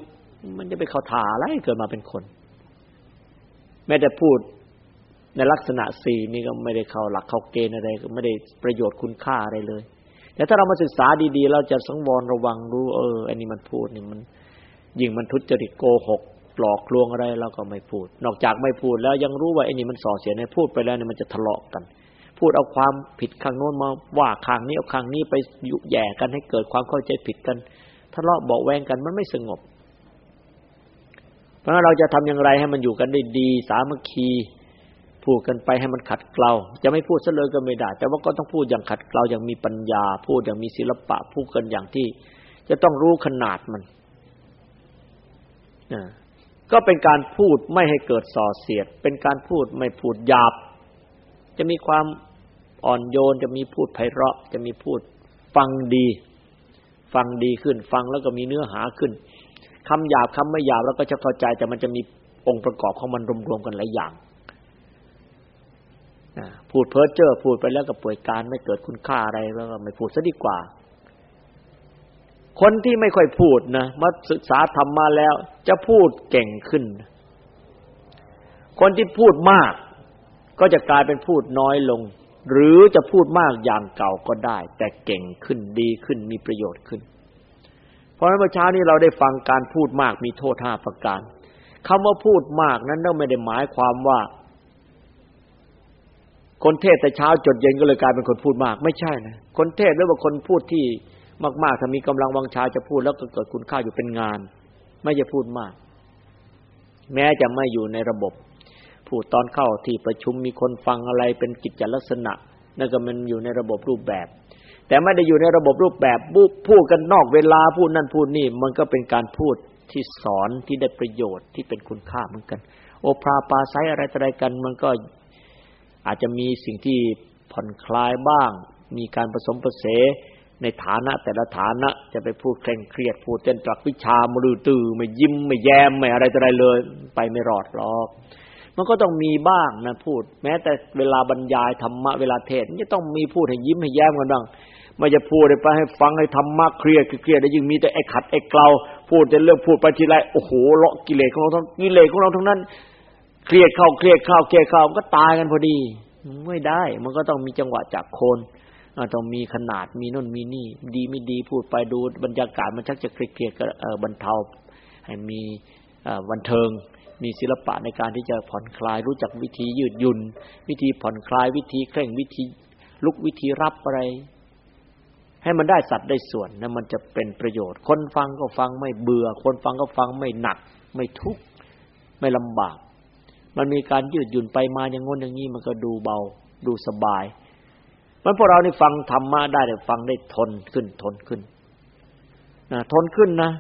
มันจะไปเข้าท่าอะไรเกิดมาเป็นคน แม้แต่พูดในลักษณะสี่นี่ก็ไม่ได้เข้าหลักเข้าเกณฑ์อะไรก็ไม่ได้ประโยชน์คุณค่าอะไรเลยแต่ถ้าเรามาศึกษาดีๆ เราจะสังวรระวังรู้เอออันนี้มันพูดนี่มันยิ่งมันทุจริตโกหกหลอกลวงอะไรเราก็ไม่พูด นอกจากไม่พูดแล้วยังรู้ว่าไอ้นี่มันส่อเสียในพูดไปแล้วเนี่ยมันจะทะเลาะกัน พูดเอาความผิดข้างโน้นมาว่าข้างนี้เอาข้างนี้ไปยุแย่กันให้เกิดความเข้าใจผิดกันทะเลาะเบาแวงกันมันไม่สงบ ราะเราจะทำอย่างไรให้มันอยู่กันได้ดี สามัคคีพูดกันไปให้มันขัดเกลาจะไม่พูดซะเลยก็ไม่ได้ แต่ว่าก็ต้องพูดอย่างขัดเกลาอย่างมีปัญญา พูดอย่างมีศิลปะ พูดกันอย่างที่ จะต้องรู้ขนาดมันก็เป็นการพูดไม่ให้เกิดส่อเสียด เป็นการพูดไม่พูดหยาบ จะมีความอ่อนโยน จะมีพูดไพเราะ จะมีพูดฟังดี ฟังดีขึ้น ฟังแล้วก็มีเนื้อหาขึ้น คำหยาบคำไม่หยาบแล้วก็จะเข้าใจ แต่มันจะมีองค์ประกอบของมันรวมๆกันหลายอย่างพูดเพ้อเจ้อพูดไปแล้วก็ป่วยการไม่เกิดคุณค่าอะไรแล้วก็ไม่พูดซะดีกว่า คนที่ไม่ค่อยพูดนะมาศึกษาธรรมมาแล้ว จะพูดเก่งขึ้น คนที่พูดมาก ก็จะกลายเป็นพูดน้อยลง หรือจะพูดมากอย่างเก่าก็ได้ แต่เก่งขึ้นดีขึ้นมีประโยชน์ขึ้น เพราะฉะนั้นเมื่อเช้านี้เราได้ฟังการพูดมากมีโทษห้าประการคำว่าพูดมากนั้นไม่ได้หมายความว่า คนเทศแต่เช้าจดเย็นก็เลยกลายเป็นคนพูดมาก ไม่ใช่นะคนเทศหรือว่าคนพูดที่มากๆถ้ามีกำลังวังชาจะพูดแล้วก็เกิดคุณค่าอยู่เป็นงาน ไม่จะพูดมาก แม้จะไม่อยู่ในระบบ พูดตอนเข้าที่ประชุมมีคนฟังอะไรเป็นกิจลักษณะนั่นก็มันอยู่ในระบบรูปแบบ แต่ไม่ได้อยู่ในระบบรูปแบบพูดกันนอกเวลาพูดนั่นพูดนี่มันก็เป็นการพูดที่สอนที่ได้ประโยชน์ที่เป็นคุณค่าเหมือนกัน โอภาปาไซอะไรอะไรกัน มันก็อาจจะมีสิ่งที่ผ่อนคลายบ้าง มีการผสมผสมในฐานะแต่ละฐานะจะไปพูดเคร่งเครียดพูดเต้นตรักวิชามรือตือไม่ยิ้มไม่แย้มไม่อะไรอะไรเลย ไปไม่รอดหรอกมันก็ต้องมีบ้างนะพูด แม้แต่เวลาบรรยายธรรมะเวลาเทศน์จะต้องมีพูดให้ยิ้มให้แย้มกันบ้าง ไม่จะพูดไปให้ฟังให้ธรรมะเครียดเครียดแล้วยิ่งมีแต่ไอ้ขัดไอ้เกลาพูดแต่เรื่องพูดไปทีไรโอ้โหเลาะกิเลสของเราทั้งกิเลสของเราทั้งนั้น เครียดเข้าเครียดเข้าเครียดเข้ามันก็ตายกันพอดี ไม่ได้ มันก็ต้องมีจังหวะจากคนต้องมีขนาดมีนู่นมีนี่ ดีไม่ดีพูดไปดูบรรยากาศมันชักจะเครียดก็บรรเทาให้มีบันเทิงมีศิลปะในการที่จะผ่อนคลายรู้จักวิธียืดหยุ่น วิธีผ่อนคลายวิธีเคร่งวิธีลุกวิธีรับอะไร ให้มันได้สัตว์ได้ส่วนนะมันจะเป็นประโยชน์ คนฟังก็ฟังไม่เบื่อ คนฟังก็ฟังไม่หนัก ไม่ทุกข์ไม่ลำบาก มันมีการยืดหยุ่นไปมาอย่างงนอย่างนี้มันก็ดูเบา ดูสบายมันพวกเรานี่ฟังธรรมะได้แต่ฟังได้ทนขึ้นทนขึ้นนะทนขึ้นนะ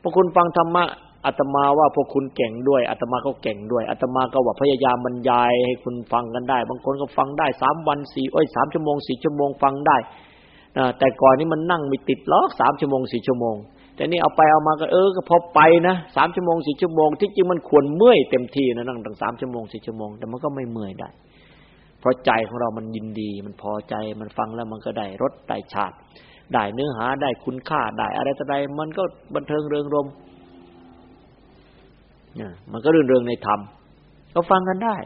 พวกคุณฟังธรรมะอาตมาว่าพวกคุณเก่งด้วยอาตมาก็เก่งด้วยอาตมาก็ว่าพยายามบรรยายให้คุณฟังกันได้ บางคนก็ฟังได้สามวันสี่เอ้ยสามชั่วโมงสี่ชั่วโมงฟังได้ แต่ก่อนนี้มันนั่งไม่ติดล็อกสามชั่วโมงสี่ชั่วโมง แต่นี่เอาไปเอามาก็เออก็พอไปนะสามชั่วโมงสี่ชั่วโมงที่จริงมันควรเมื่อยเต็มที่นะนั่งตั้งสามชั่วโมงสี่ชั่วโมงแต่มันก็ไม่เมื่อยได้ เพราะใจของเรามันยินดี มันพอใจมันฟังแล้วมันก็ได้รสได้ชาติได้เนื้อหาได้คุณค่าได้อะไรต่ออะไรมันก็บันเทิงเริงรมเนี่ยมันก็เรื่องเรื่องในธรรมก็ฟังกันได้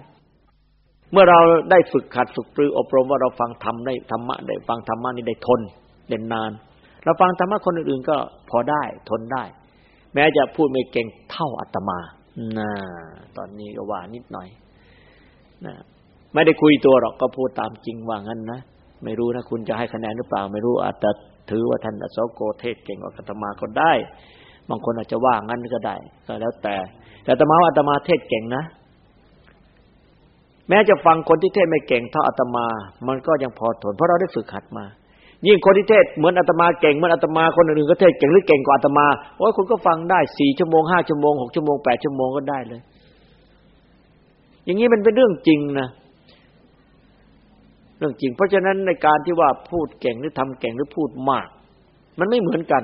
เมื่อเราได้ฝึกขัดฝึกปรืออบรมว่าเราฟังธรรมได้ธรรมะได้ฟังธรรมะนี่ได้ทนเด่นนาน เราฟังธรรมะคนอื่นๆก็พอได้ทนได้ แม้จะพูดไม่เก่งเท่าอาตมาน่าตอนนี้ก็ว่านิดหน่อยนะไม่ได้คุยตัวหรอกก็พูดตามจริงว่างั้นนะไม่รู้นะคุณจะให้คะแนนหรือเปล่า ไม่รู้อาจจะถือว่าท่านอโศโกเทศเก่งกว่าอาตมาก็ได้ บางคนอาจจะว่างั้นก็ได้ ก็แล้วแต่แต่อาตมาว่าอาตมาเทศเก่งนะ แม้จะฟังคนที่เทศไม่เก่งเท่าอาตมา มันก็ยังพอทนเพราะเราได้ฝึกหัดมา ยิ่งคนที่เทศเหมือนอาตมาเก่งเหมือนอาตมาคนอื่นก็เทศเก่งหรือเก่งกว่าอาตมาโอ้ยคุณก็ฟังได้สี่ชั่วโมงห้าชั่วโมงหกชั่วโมงแปดชั่วโมงก็ได้เลย อย่างนี้มันเป็นเรื่องจริงนะเรื่องจริง เพราะฉะนั้นในการที่ว่าพูดเก่งหรือทำเก่งหรือพูดมาก มันไม่เหมือนกัน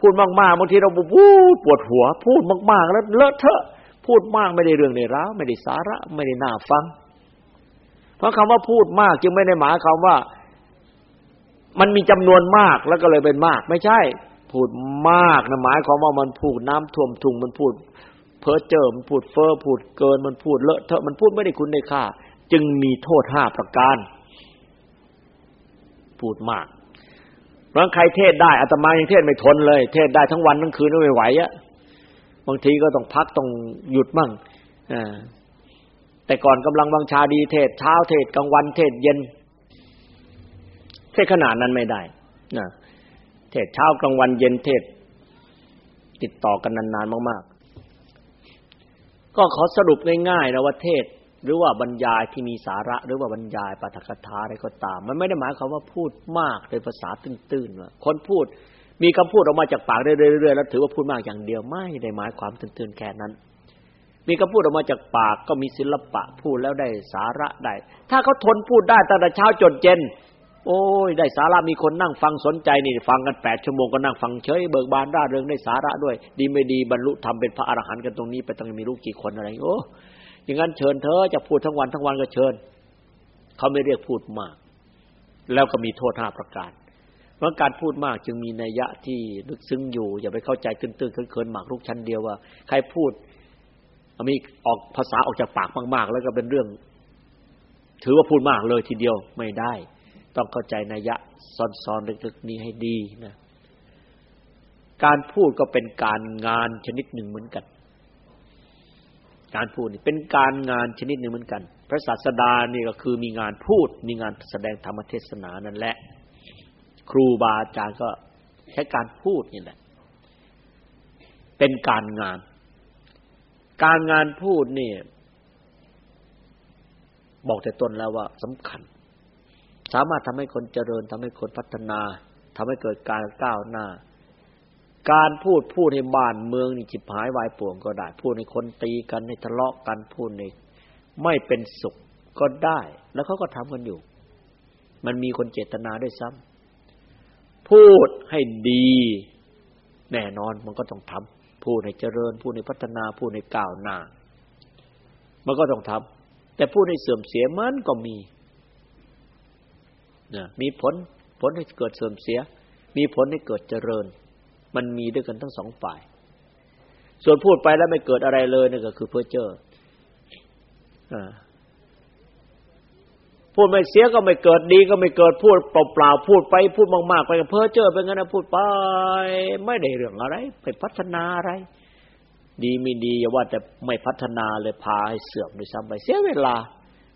พูดมากๆบางทีเราพูดปวดหัว พูดมากๆแล้วเลอะเทอะ พูดมากไม่ได้เรื่องในร้าวไม่ได้สาระ ไม่ได้น่าฟัง เพราะคำว่าพูดมากจึงไม่ได้หมายความว่า มันมีจำนวนมากแล้วก็เลยเป็นมาก ไม่ใช่ พูดมากนะหมายความว่ามันพูดน้ำท่วมทุงมันพูด เพ้อเจ้อมันพูดเฟ้อพูดเกินมันพูดเลอะเทอะมันพูดไม่ได้คุณในค่า จึงมีโทษห้าประการ พูดมากเพราะใครเทศได้อาตมายังเทศไม่ทนเลย เทศได้ทั้งวันทั้งคืนไม่ไหวอะบางทีก็ต้องพักต้องหยุดมั่ง แต่ก่อนกำลังบังชาดีเทศเช้าเทศกลางวันเทศเย็น เทศขนาดนั้นไม่ได้นะเทศเช้ากลางวันเย็นเทศ ติดต่อกันนานๆมาก ๆ ก็ขอสรุปง่ายๆนะว่าเทศหรือว่าบรรยายที่มีสาระหรือว่าบรรยายปาฐกถาอะไรก็ตาม มันไม่ได้หมายความว่าพูดมากโดยภาษาตื้นๆว่าคนพูดมีคำพูดออกมาจากปากเรื่อยๆแล้วถือว่าพูดมากอย่างเดียวไม่ได้หมายความตื้นๆแค่นั้น มีคำพูดออกมาจากปากก็มีศิลปะพูดแล้วได้สาระได้ ถ้าเขาทนพูดได้ตั้งแต่เช้าจนเย็นโอ้ยได้สาระมีคนนั่งฟังสนใจนี่ฟังกันแปดชั่วโมงก็นั่งฟังเฉยเบิกบานร่าเริงได้สาระด้วย ดีไม่ดีบรรลุธรรมเป็นพระอรหันต์กันตรงนี้ไปต้องมีลูกกี่คนอะไรโอ้อย่างนั้นเชิญเธอจะพูดทั้งวันทั้งวันก็เชิญเขาไม่เรียกพูดมาก แล้วก็มีโทษห้าประการเพราะการพูดมากจึงมีนัยยะที่ลึกซึ้งอยู่ อย่าไปเข้าใจตื้นๆเคินๆหมากลูกชั้นเดียวว่า ใครพูด มีออกภาษาออกจากปากมากๆ แล้วก็เป็นเรื่อง ถือว่าพูดมากเลยทีเดียวไม่ได้ ต้องเข้าใจนัยยะซ้อนๆลึกๆนี้ให้ดีนะการพูดก็เป็นการงานชนิดหนึ่งเหมือนกัน การพูดนี่เป็นการงานชนิดหนึ่งเหมือนกัน พระศาสดานี่ก็คือมีงานพูด มีงานแสดงธรรมเทศนานั่นแหละ ครูบาอาจารย์ก็ใช้การพูดนี่แหละ เป็นการงาน การงานพูดนี่บอกแต่ตนแล้วว่าสำคัญ สามารถทำให้คนเจริญทำให้คนพัฒนาทำให้เกิดการก้าวหน้า การพูดพูดให้บ้านเมืองนี่จิบหายวายป่วงก็ได้ พูดให้คนตีกันให้ทะเลาะกันพูดในไม่เป็นสุขก็ได้ แล้วเขาก็ทำกันอยู่ มันมีคนเจตนาด้วยซ้ำพูดให้ดี แน่นอนมันก็ต้องทำ พูดในเจริญพูดในพัฒนาพูดในก้าวหน้า มันก็ต้องทำแต่พูดในเสื่อมเสียมันก็มีนะมีผลผลให้เกิดเสื่อมเสีย มีผลให้เกิดเจริญ มันมีด้วยกันทั้งสองฝ่าย ส่วนพูดไปแล้วไม่เกิดอะไรเลยนี่ก็คือเพ้อเจ้อ พูดไม่เสียก็ไม่เกิดดีก็ไม่เกิดพูดเปล่าๆพูดไปพูดมากๆไปเพ้อเจ้อไปงั้นนะพูดไป ไม่ได้เรื่องอะไรไปพัฒนาอะไร ดีม่ดีอย่าว่าแต่ไม่พัฒนาเลยพาให้เสื่อมด้วยซ้ำไปเสียเวลา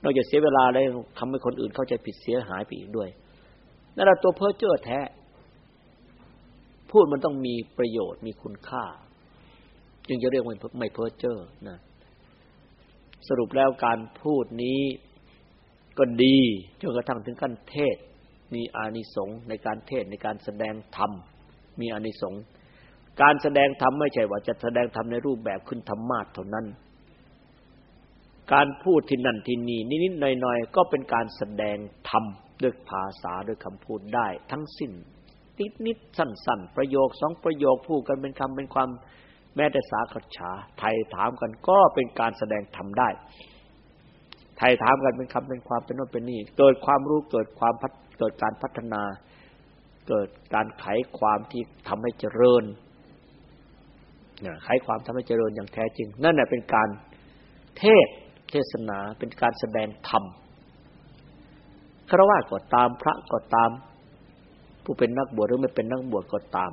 นอกจากเสียเวลาแล้วทำให้คนอื่นเข้าใจผิดเสียหายไปอีกด้วยนั่นแหละตัวเพ้อเจ้อแท้ พูดมันต้องมีประโยชน์มีคุณค่า จึงจะเรียกว่าไม่เพ้อเจ้อนะสรุปแล้วการพูดนี้ ก็ดีจนกระทั่งถึงขั้นเทศ มีอานิสงส์ในการเทศในการแสดงธรรม มีอานิสงส์การแสดงธรรมไม่ใช่ว่าจะแสดงธรรมในรูปแบบขึ้นธรรมาทเท่านั้น การพูดที่นั่นที่นี่นิดๆหน่อยๆก็เป็นการแสดงธรรมด้วยภาษาด้วยคำพูดได้ ทั้งสิ้นนิดนิดสั้นๆ ประโยคสองประโยคพูดกันเป็นคำเป็นความแม้แต่สาขฉาไทยถามกันก็เป็นการแสดงทำได้ ไทยถามกันเป็นคำเป็นความเป็นโน่นเป็นนี่ เกิดความรู้เกิดความเกิดการพัฒนา เกิดการไขความที่ทำให้เจริญไขความทำให้เจริญอย่างแท้จริง นั่นแหละเป็นการเทศเทศนาเป็นการแสดงธรรมครวญก็ตามพระก็ตาม ผู้เป็นนักบวชหรือไม่เป็นนักบวชก็ตาม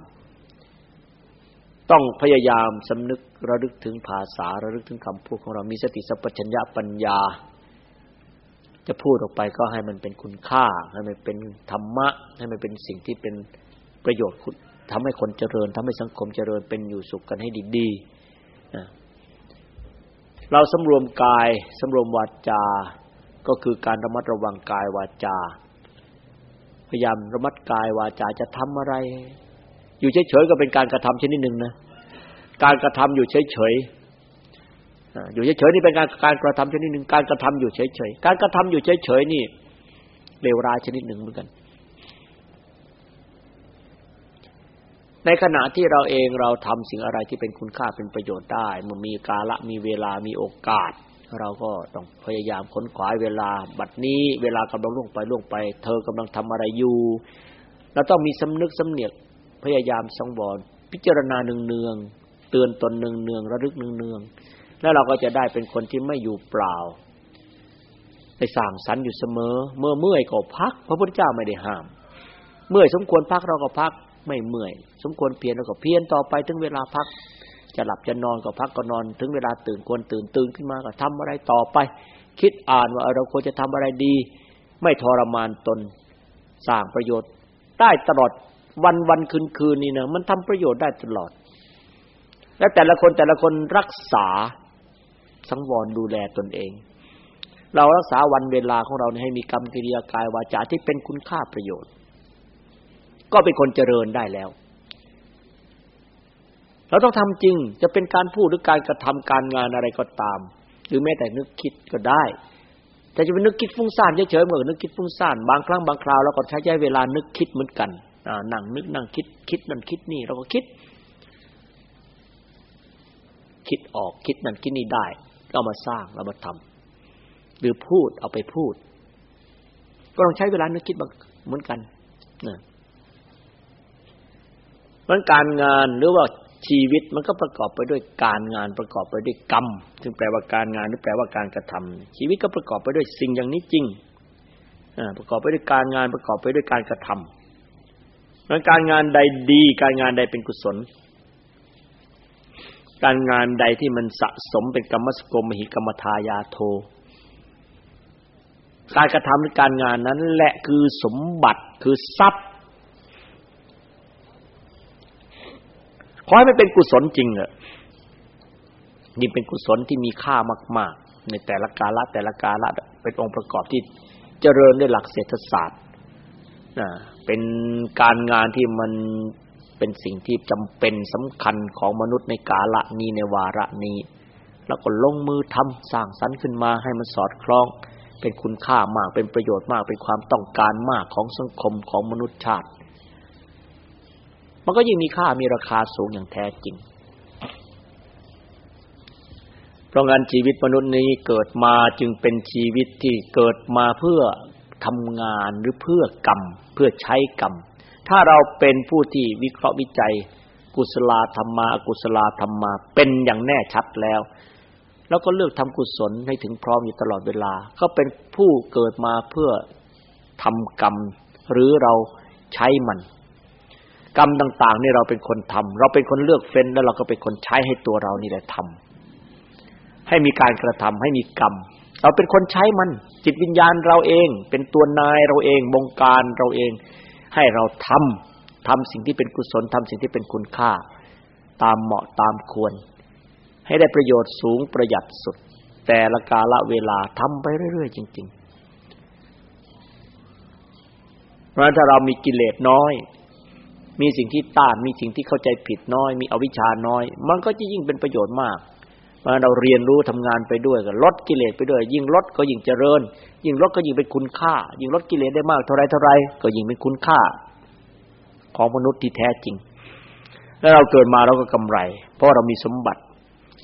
ต้องพยายามสำนึกระลึกถึงภาษาระลึกถึงคำพูดของเรามีสติสัพพัญญะปัญญา จะพูดออกไปก็ให้มันเป็นคุณค่า ให้มันเป็นธรรมะ ให้มันเป็นสิ่งที่เป็นประโยชน์ทำให้คนเจริญทำให้สังคมเจริญเป็นอยู่สุขกันให้ดีๆเราสำรวมกายสำรวมวาจา ก็คือการระมัดระวังกายวาจา พยายามระมัดกายวาจาจะทำอะไร อยู่เฉยๆก็เป็นการกระทำชนิดหนึ่งนะ การกระทำอยู่เฉยๆ อยู่เฉยๆนี่เป็นการการกระทำชนิดหนึ่งการกระทำอยู่เฉยๆการกระทำอยู่เฉยๆนี่เลวร้ายชนิดหนึ่งเหมือนกัน ในขณะที่เราเองเราทำสิ่งอะไรที่เป็นคุณค่าเป็นประโยชน์ได้เมื่อมีกาละมีเวลามีโอกาส เราก็ต้องพยายามค้นขวายเวลา บัดนี้เวลากำลังล่วงไปล่วงไป เธอกำลังทำอะไรอยู่เราต้องมีสำนึกสำเนียกพยายามสังวรพิจารณาเนืองๆเตือนตนเนืองๆระลึกเนืองๆ แล้วเราก็จะได้เป็นคนที่ไม่อยู่เปล่าในสร้างสรรค์อยู่เสมอ เมื่อเมื่อยก็พัก พระพุทธเจ้าไม่ได้ห้าม เมื่อยสมควรพักเราก็พัก ไม่เมื่อย สมควรเพียรแล้วก็เพียรต่อไปถึงเวลาพัก จะหลับจะนอนก็พักก็นอน ถึงเวลาตื่นควรตื่นตื่นขึ้นมาก็ทำอะไรต่อไป คิดอ่านว่าเราควรจะทำอะไรดี ไม่ทรมานตน สร้างประโยชน์ได้ตลอดวันวันคืนคืนนี่นะมันทำประโยชน์ได้ตลอด และแต่ละคนแต่ละคนรักษา สังวรดูแลตนเอง เรารักษาวันเวลาของเราให้มีกรรมกิริยากายวาจาที่เป็นคุณค่าประโยชน์ ก็เป็นคนเจริญได้แล้ว เราต้องทำจริงจะเป็นการพูดหรือการกระทำการงานอะไรก็ตาม หรือแม้แต่นึกคิดก็ได้ แต่จะเป็นนึกคิดฟุ้งซ่านเฉยๆเหมือนนึกคิดฟุ้งซ่านบางครั้งบางคราวเราก็ใช้ใช้เวลานึกคิดเหมือนกันนั่งนึกนั่งคิดคิดนั่นคิดนี่เราก็คิดคิดออกคิดนั่นคิดนี่ได้ ก็มาสร้างเรามาทำหรือพูดเอาไปพูด ก็ต้องใช้เวลานึกคิดเหมือนกันนะมันการงานหรือว่าชีวิตมันก็ประกอบไปด้วยการงานประกอบไปด้วยกรรมซึ่งแปลว่าการงานหรือแปลว่าการกระทำชีวิตก็ประกอบไปด้วยสิ่งอย่างนี้จริงประกอบไปด้วยการงานประกอบไปด้วยการกระทำมันการงานใดดี การงานใดเป็นกุศล การงานใดที่มันสะสมเป็นกรรมสกมหิกรรมทายาโท การกระทำหรือการงานนั้น แหละคือสมบัติคือทรัพย์ขอให้มันเป็นกุศลจริงเถอนี่เป็นกุศลที่มีค่ามาก ๆ ในแต่ละกาละแต่ละกาลเป็นองค์ประกอบที่เจริญด้วยหลักเศรษฐศาสตร์นะเป็นการงานที่มัน เป็นสิ่งที่จำเป็นสำคัญของมนุษย์ในกาละนี้ในวาระนี้ แล้วก็ลงมือทำสร้างสรรค์ขึ้นมาให้มันสอดคล้อง เป็นคุณค่ามากเป็นประโยชน์มากเป็นความต้องการมากของสังคมของมนุษยชาติ มันก็ยิ่งมีค่ามีราคาสูงอย่างแท้จริง เพราะงั้นชีวิตมนุษย์นี้เกิดมาจึงเป็นชีวิตที่เกิดมาเพื่อทำงานหรือเพื่อกรรม เพื่อใช้กรรม ถ้าเราเป็นผู้ที่วิเคราะห์วิจัย กุศลธรรมาอกุศลธรรมา เป็นอย่างแน่ชัดแล้ว แล้วก็เลือกทำกุศลให้ถึงพร้อมอยู่ตลอดเวลา ก็เป็นผู้เกิดมาเพื่อทำกรรม หรือเราใช้มัน กรรมต่างๆนี่เราเป็นคนทำเราเป็นคนเลือกเฟ้นแล้วเราก็เป็นคนใช้ให้ตัวเรานี่แหละทำให้มีการกระทำให้มีกรรม เราเป็นคนใช้มัน จิตวิญญาณเราเอง เป็นตัวนายเราเองบงการเราเอง ให้เราทำทำสิ่งที่เป็นกุศลทำสิ่งที่เป็นคุณค่า ตามเหมาะตามควร ให้ได้ประโยชน์สูงประหยัดสุด แต่ละกาละเวลาทำไปเรื่อยๆจริง ๆ เพราะฉะนั้นถ้าเรามีกิเลสน้อย มีสิ่งที่ต้านมีสิ่งที่เข้าใจผิดน้อย มีอวิชชาน้อย มันก็จะยิ่งเป็นประโยชน์มาก มื่อเราเรียนรู้ทำงานไปด้วยก็ลดกิเลสไปด้วย ยิ่งลดก็ยิ่งเจริญ ยิ่งลดก็ยิ่งเป็นคุณค่า ยิ่งลดกิเลสได้มากเท่าไรเท่าไรก็ยิ่งเป็นคุณค่า ของมนุษย์ที่แท้จริง แล้วเราเกิดมาเราก็กำไร เพราะเรามีสมบัติ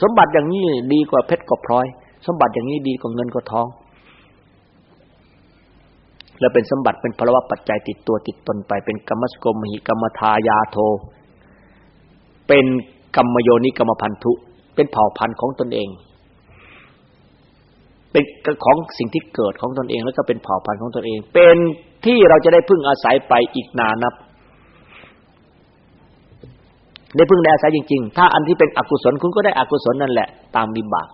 สมบัติอย่างนี้ดีกว่าเพชรกับพลอย สมบัติอย่างนี้ดีกว่าเงินกับทอง และเป็นสมบัติเป็นพลวะปัจจัยติดตัวติดตนไปเป็นกรรมสกมหิกรรมทายาโท เป็นกรรมโยนิกรรมพันธุ เป็นเผ่าพันธุ์ของตนเอง เป็นของสิ่งที่เกิดของตนเอง แล้วก็เป็นเผ่าพันธุ์ของตนเอง เป็นที่เราจะได้พึ่งอาศัยไปอีกนานนับ ได้พึ่งได้อาศัยจริง ๆ ถ้าอันที่เป็นอกุศลคุณก็ได้อกุศลนั่นแหละ ตามวิบาก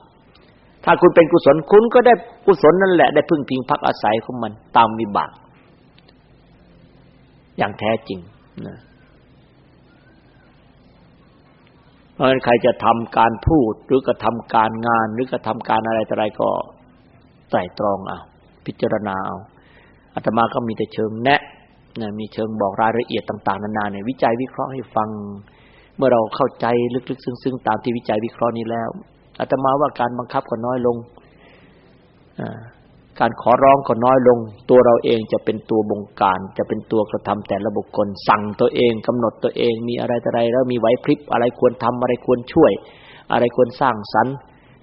ถ้าคุณเป็นกุศลคุณก็ได้กุศลนั่นแหละ ได้พึ่งพิงพักอาศัยของมัน ตามวิบาก อย่างแท้จริงนะ เพราะฉะนั้นใครจะทำการพูดหรือกระทำการงานหรือกระทำการอะไรต่ออะไรก็ไตรตรองเอาพิจารณาเอาอาตมาก็มีแต่เชิงแนะนะมีเชิงบอกรายละเอียดต่างๆนานาเนี่ยวิจัยวิเคราะห์ให้ฟัง เมื่อเราเข้าใจลึกๆซึ้งๆตามที่วิจัยวิเคราะห์นี้แล้วอาตมาว่าการบังคับก็น้อยลง การขอร้องก็น้อยลง ตัวเราเองจะเป็นตัวบงการ จะเป็นตัวกระทำแต่ละบุคคล สั่งตัวเองกำหนดตัวเองมีอะไรอะไรแล้วมีไหวพริบอะไรควรทำอะไรควรช่วย อะไรควรสร้างสรรค์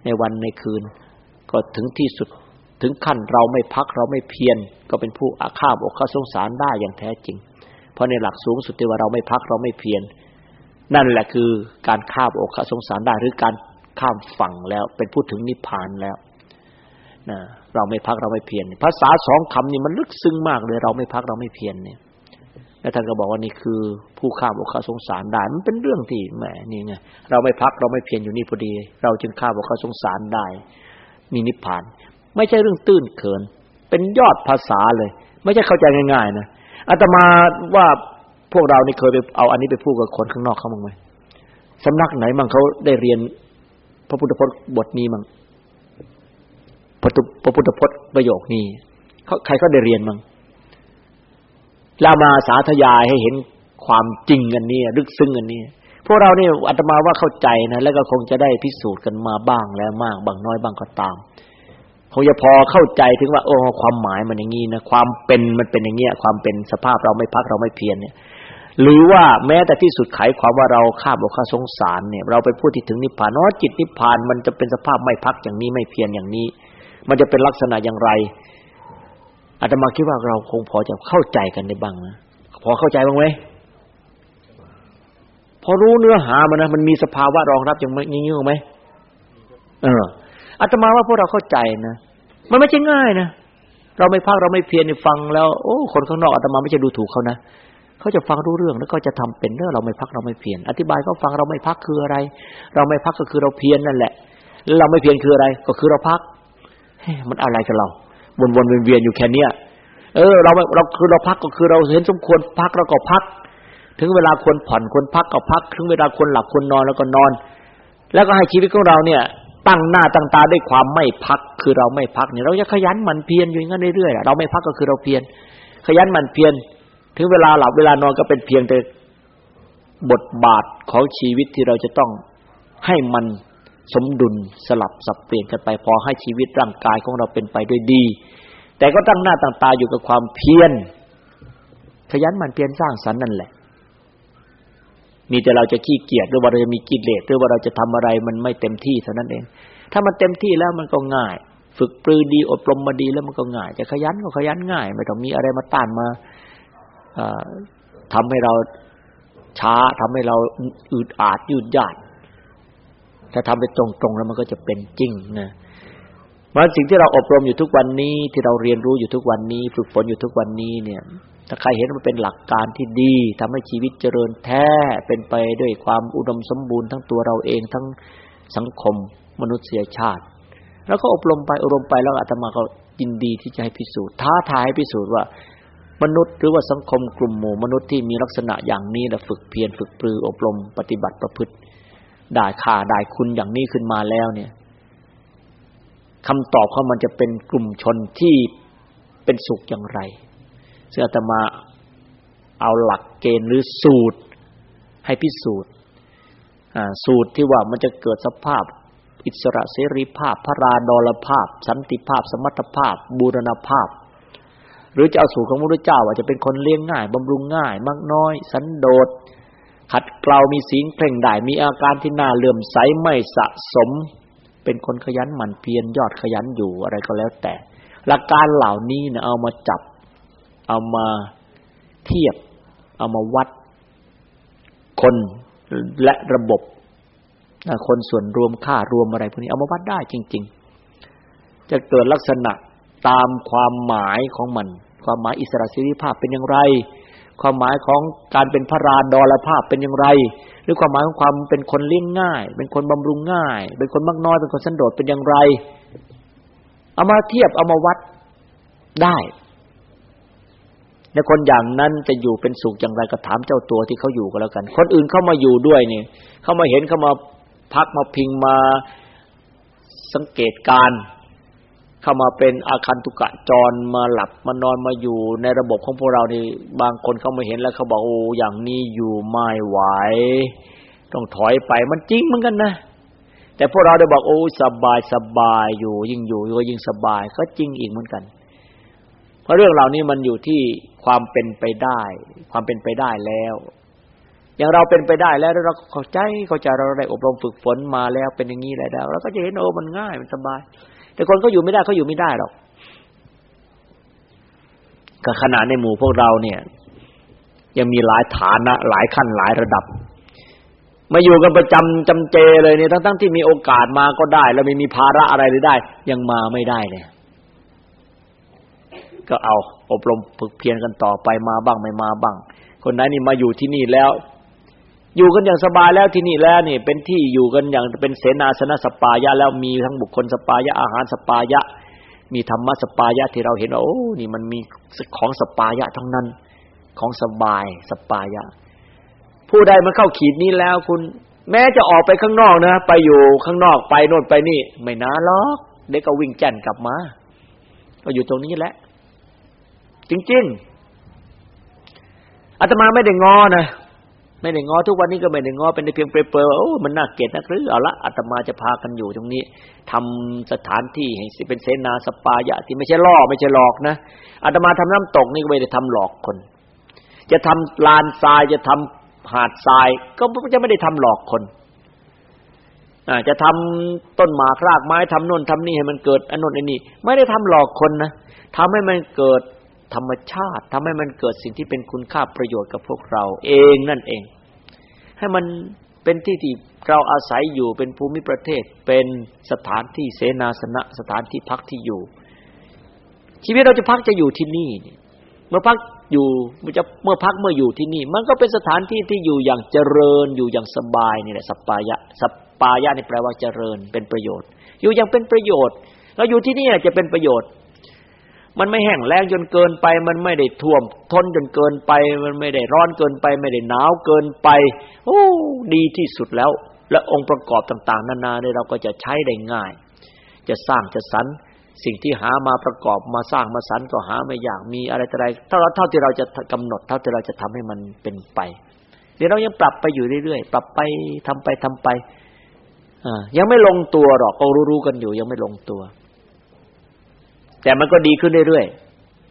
ในวันในคืน ก็ถึงที่สุดถึงขั้นเราไม่พักเราไม่เพียรก็เป็นผู้อาฆาตอกข้าสงสารได้อย่างแท้จริง เพราะในหลักสูงสุดที่ว่าเราไม่พักเราไม่เพียรนั่นแหละคือการข้ามอกขสงสารได้หรือการข้ามฝั่งแล้วเป็นพูดถึงนิพพานแล้วนะ เราไม่พักเราไม่เพียรภาษาสองคำนี่มันลึกซึ้งมากเลย เราไม่พักเราไม่เพียรเนี่ยแล้วท่านก็บอกว่านี่คือ ผู้ข้ามอกขสงสารได้มันเป็นเรื่องที่แหมนี่ไงเราไม่พักเราไม่เพียรอยู่นี่พอดี เราจึงข้ามอกขสงสารได้ มีนิพพาน ไม่ใช่เรื่องตื้นเขิน เป็นยอดภาษาเลย ไม่ใช่เข้าใจง่าย ๆ นะอาตมาว่าพวกเรานี่เคยไปเอาอันนี้ไปพูดกับคนข้างนอกเขาบ้างไหมสำนักไหนมั่งเขาได้เรียน พระพุทธพจน์บทนี้มั่ง พระพุทธพจน์ประโยคนี้เขาใครก็ได้เรียนมั่งเรามาสาธยายให้เห็นความจริงอันนี้ลึกซึ้งอันนี้พวกเราเนี่ยอาตมาว่าเข้าใจนะแล้วก็คงจะได้พิสูจน์กันมาบ้างแล้วมากบางน้อยบางก็ตามคงจะพอเข้าใจถึงว่าโอ้ความหมายมันอย่างนี้นะความเป็นมันเป็นอย่างเงี้ยความเป็นสภาพเราไม่พักเราไม่เพียรเนี่ยหรือว่าแม้แต่ที่สุดไขความว่าเราข้าบอกข้าสงสารเนี่ย เราไปพูดที่ถึงนิพพานว่าจิตนิพพานมันจะเป็นสภาพไม่พักอย่างนี้ไม่เพียรอย่างนี้ มันจะเป็นลักษณะอย่างไรอาตมาคิดว่าเราคงพอจะเข้าใจกันได้บ้างนะพอเข้าใจบ้างไหมพอรู้เนื้อหามันนะมันมีสภาวะรองรับอย่างงี้งี้ไหมเอออาตมาว่าพวกเราเข้าใจนะมันไม่ใช่ง่ายนะเราไม่พักเราไม่เพียรฟังแล้วโอ้คนข้างนอกอาตมาไม่ใช่ดูถูกเขานะเขาจะฟังรู้เรื่องแล้วก็จะทำเป็นเรื่องเราไม่พักเราไม่เพียรอธิบายเขาฟังเราไม่พักคืออะไร เราไม่พักก็คือเราเพียรนั่นแหละแล้วเราไม่เพียรคืออะไร ก็คือเราพัก มันอะไรกับเราวนๆเวียนๆอยู่แค่เนี้ยเออเราเราคือเราพักก็คือเราเห็นสมควรพักเราก็พัก ถึงเวลาควรผ่อนควรพักก็พัก ถึงเวลาควรหลับควรนอนแล้วก็นอน แล้วก็ให้ชีวิตของเราเนี่ย ตั้งหน้าตั้งตาด้วยความไม่พัก คือเราไม่พักเนี่ยเราจะขยันหมั่นเพียรอยู่งั้นเรื่อยๆเราไม่พักก็คือเราเพียรขยันหมั่นเพียรถึงเวลาหลับเวลานอนก็เป็นเพียงแต่บทบาทของชีวิตที่เราจะต้องให้มัน สมดุลสลับสับเปลี่ยนกันไป พอให้ชีวิตร่างกายของเราเป็นไปด้วยดี แต่ก็ตั้งหน้าตั้งตาอยู่กับความเพียรขยันมันเพียรสร้างสรรค์นั่นแหละ มีแต่เราจะขี้เกียจหรือว่าเราจะมีกิเลสหรือว่าเราจะทำอะไรมันไม่เต็มที่เท่านั้นเอง ถ้ามันเต็มที่แล้วมันก็ง่าย ฝึกปรือดีอบรมมาดีแล้วมันก็ง่าย จะขยันก็ขยันง่าย ไม่ต้องมีอะไรมาต้านมาทำให้เราช้าทำให้เราอืดอาดยืดยาด ถ้าทำไปตรงๆแล้วมันก็จะเป็นจริงนะมันสิ่งที่เราอบรมอยู่ทุกวันนี้ที่เราเรียนรู้อยู่ทุกวันนี้ ฝึกฝนอยู่ทุกวันนี้เนี่ย ถ้าใครเห็นมันเป็นหลักการที่ดีทำให้ชีวิตเจริญแท้เป็นไปด้วยความอุดมสมบูรณ์ทั้งตัวเราเองทั้งสังคมมนุษยชาติ แล้วก็อบรมไปอบรมไปแล้วอาตมาก็ยินดีที่จะให้พิสูจน์ ท้าทายให้พิสูจน์ว่ามนุษย์หรือว่าสังคมกลุ่มหมู่มนุษย์ที่มีลักษณะอย่างนี้และฝึกเพียรฝึกปรืออบรมปฏิบัติประพฤติ ได้ค่าได้คุณอย่างนี้ขึ้นมาแล้วเนี่ยคำตอบเขามันจะเป็นกลุ่มชนที่เป็นสุขอย่างไรซึ่งอาตมาเอาหลักเกณฑ์หรือสูตรให้พิสูจน์สูตรที่ว่ามันจะเกิดสภาพ อิสระเสรีภาพพระราดลภาพ สันติภาพ สมรรถภาพ บูรณภาพ หรือจะเอาสูตรของพระพุทธเจ้าว่าจะเป็นคนเลี้ยงง่ายบำรุงง่าย มากน้อย สันโดษ ขัดเกลามีศีลเคร่งได้มีอาการที่น่าเลื่อมใสไม่สะสม เป็นคนขยันหมั่นเพียรยอดขยันอยู่อะไรก็แล้วแต่ หลักการเหล่านี้เนี่ยเอามาจับ เอามาเทียบ เอามาวัด คนและระบบคนส่วนรวมค่ารวมอะไรพวกนี้เอามาวัดได้จริง ๆ จะเกิดลักษณะตามความหมายของมัน ความหมายอิสระเสรีภาพเป็นอย่างไร ความหมายของการเป็นพระราดรภาพเป็นอย่างไร หรือความหมายของความเป็นคนเลี้ยงง่าย เป็นคนบำรุงง่าย เป็นคนมากน้อยเป็นคนสันโดษเป็นอย่างไร เอามาเทียบเอามาวัดได้และคนอย่างนั้นจะอยู่เป็นสุขอย่างไรก็ถามเจ้าตัวที่เขาอยู่ก็แล้วกัน คนอื่นเข้ามาอยู่ด้วยนี่เข้ามาเห็นเข้ามาพักมาพิงมาสังเกตการ เข้ามาเป็นอาคันตุกะจรมาหลับมานอนมาอยู่ในระบบของพวกเรานี่บางคนเข้ามาเห็นแล้วเขาบอกโอ้อย่างนี้อยู่ไม่ไหวต้องถอยไปมันจริงเหมือนกันนะ แต่พวกเราได้บอกโอ้สบายสบายอยู่ยิ่งอยู่ก็ยิ่งสบายก็จริงอีกเหมือนกัน เพราะเรื่องเหล่านี้มันอยู่ที่ความเป็นไปได้ ความเป็นไปได้แล้ว อย่างเราเป็นไปได้แล้วเราเข้าใจเข้าใจเราได้อบรมฝึกฝนมาแล้วเป็นอย่างนี้แล้วเราก็จะเห็นโอ้มันง่ายมันสบาย แต่คนก็อยู่ไม่ได้เขาอยู่ไม่ได้หรอกก็ขนาดในหมู่พวกเราเนี่ย ยังมีหลายฐานะหลายขั้นหลายระดับ มาอยู่กันประจำจำเจเลยเนี่ยทั้งๆที่มีโอกาสมาก็ได้ แล้วไม่มีภาระอะไรเลยได้ ยังมาไม่ได้เลยก็เอา อบรมฝึกเพียรกันต่อไปมาบ้างไม่มาบ้าง คนไหนนี่มาอยู่ที่นี่แล้ว อยู่กันอย่างสบายแล้วที่นี่แล้วนี่เป็นที่อยู่กันอย่างเป็นเสนาสนะสปายะแล้วมีทั้งบุคคลสปายะอาหารสปายะ มีธรรมะสปายะที่เราเห็นว่าโอ้นี่มันมีของสปายะทั้งนั้น ของสบายสปายะ ผู้ใดมาเข้าขีดนี้แล้วคุณ แม้จะออกไปข้างนอกนะ ไปอยู่ข้างนอกไปโน่นไปนี่ ไม่นานหรอกเด็กก็วิ่งแจ่นกลับมาก็อยู่ตรงนี้แหละ จริง ๆอาตมาไม่ได้งอนะ ไม่ได้งอทุกวันนี้ก็ไม่ได้งอเป็นเพียงเปรย์ๆโอ้มันน่าเกลียดนักหรือเอาละอาตมาจะพากันอยู่ตรงนี้ทำสถานที่ให้เป็นเสนาสปายะที่ไม่ใช่ล่อไม่ใช่หลอกนะอาตมาทำน้ำตกนี่ก็ไม่ได้ทำหลอกคน จะทำลานทรายจะทำหาดทรายก็จะไม่ได้ทำหลอกคนอาจะทำต้นหมากรากไม้ทำโน่นทำนี่ให้มันเกิดอันโน่นอันนี้ ไม่ได้ทำหลอกคนนะทำให้มันเกิด ธรรมชาติทำให้มันเกิดสิ่งที่เป็นคุณค่าประโยชน์กับพวกเรา เองนั่นเอง ให้มันเป็นที่ที่เราอาศัยอยู่เป็นภูมิประเทศ เป็นสถานที่เสนาสนะสถานที่พักที่อยู่ ชีวิตเราจะพักจะอยู่ที่นี่ เมื่อพักอยู่เมื่อจะเมื่อพักเมื่ออยู่ที่นี่ มันก็เป็นสถานที่ที่อยู่อย่างเจริญอยู่อย่างสบายนี่แหละสปายะสปายะนี่แปลว่าเจริญเป็นประโยชน์ อยู่อย่างเป็นประโยชน์เราอยู่ที่นี่จะเป็นประโยชน์ มันไม่แห้งแล้งจนเกินไป มันไม่ได้ท่วมทนจนเกินไป มันไม่ได้ร้อนเกินไป ไม่ได้หนาวเกินไป โอ้ดีที่สุดแล้ว และองค์ประกอบต่าง ๆ นานาเนี่ยเราก็จะใช้ได้ง่าย จะสร้างจะสรรสิ่งที่หามาประกอบมาสร้างมาสรรก็หาไม่ยากมีอะไรต่ออะไรเท่าเท่าที่เราจะกำหนดเท่าที่เราจะทำให้มันเป็นไป เดี๋ยวเรายังปรับไปอยู่เรื่อยๆปรับไปทำไปทำไปอ่ายังไม่ลงตัวหรอกก็รู้ๆกันอยู่ยังไม่ลงตัว แต่มันก็ดีขึ้นเรื่อย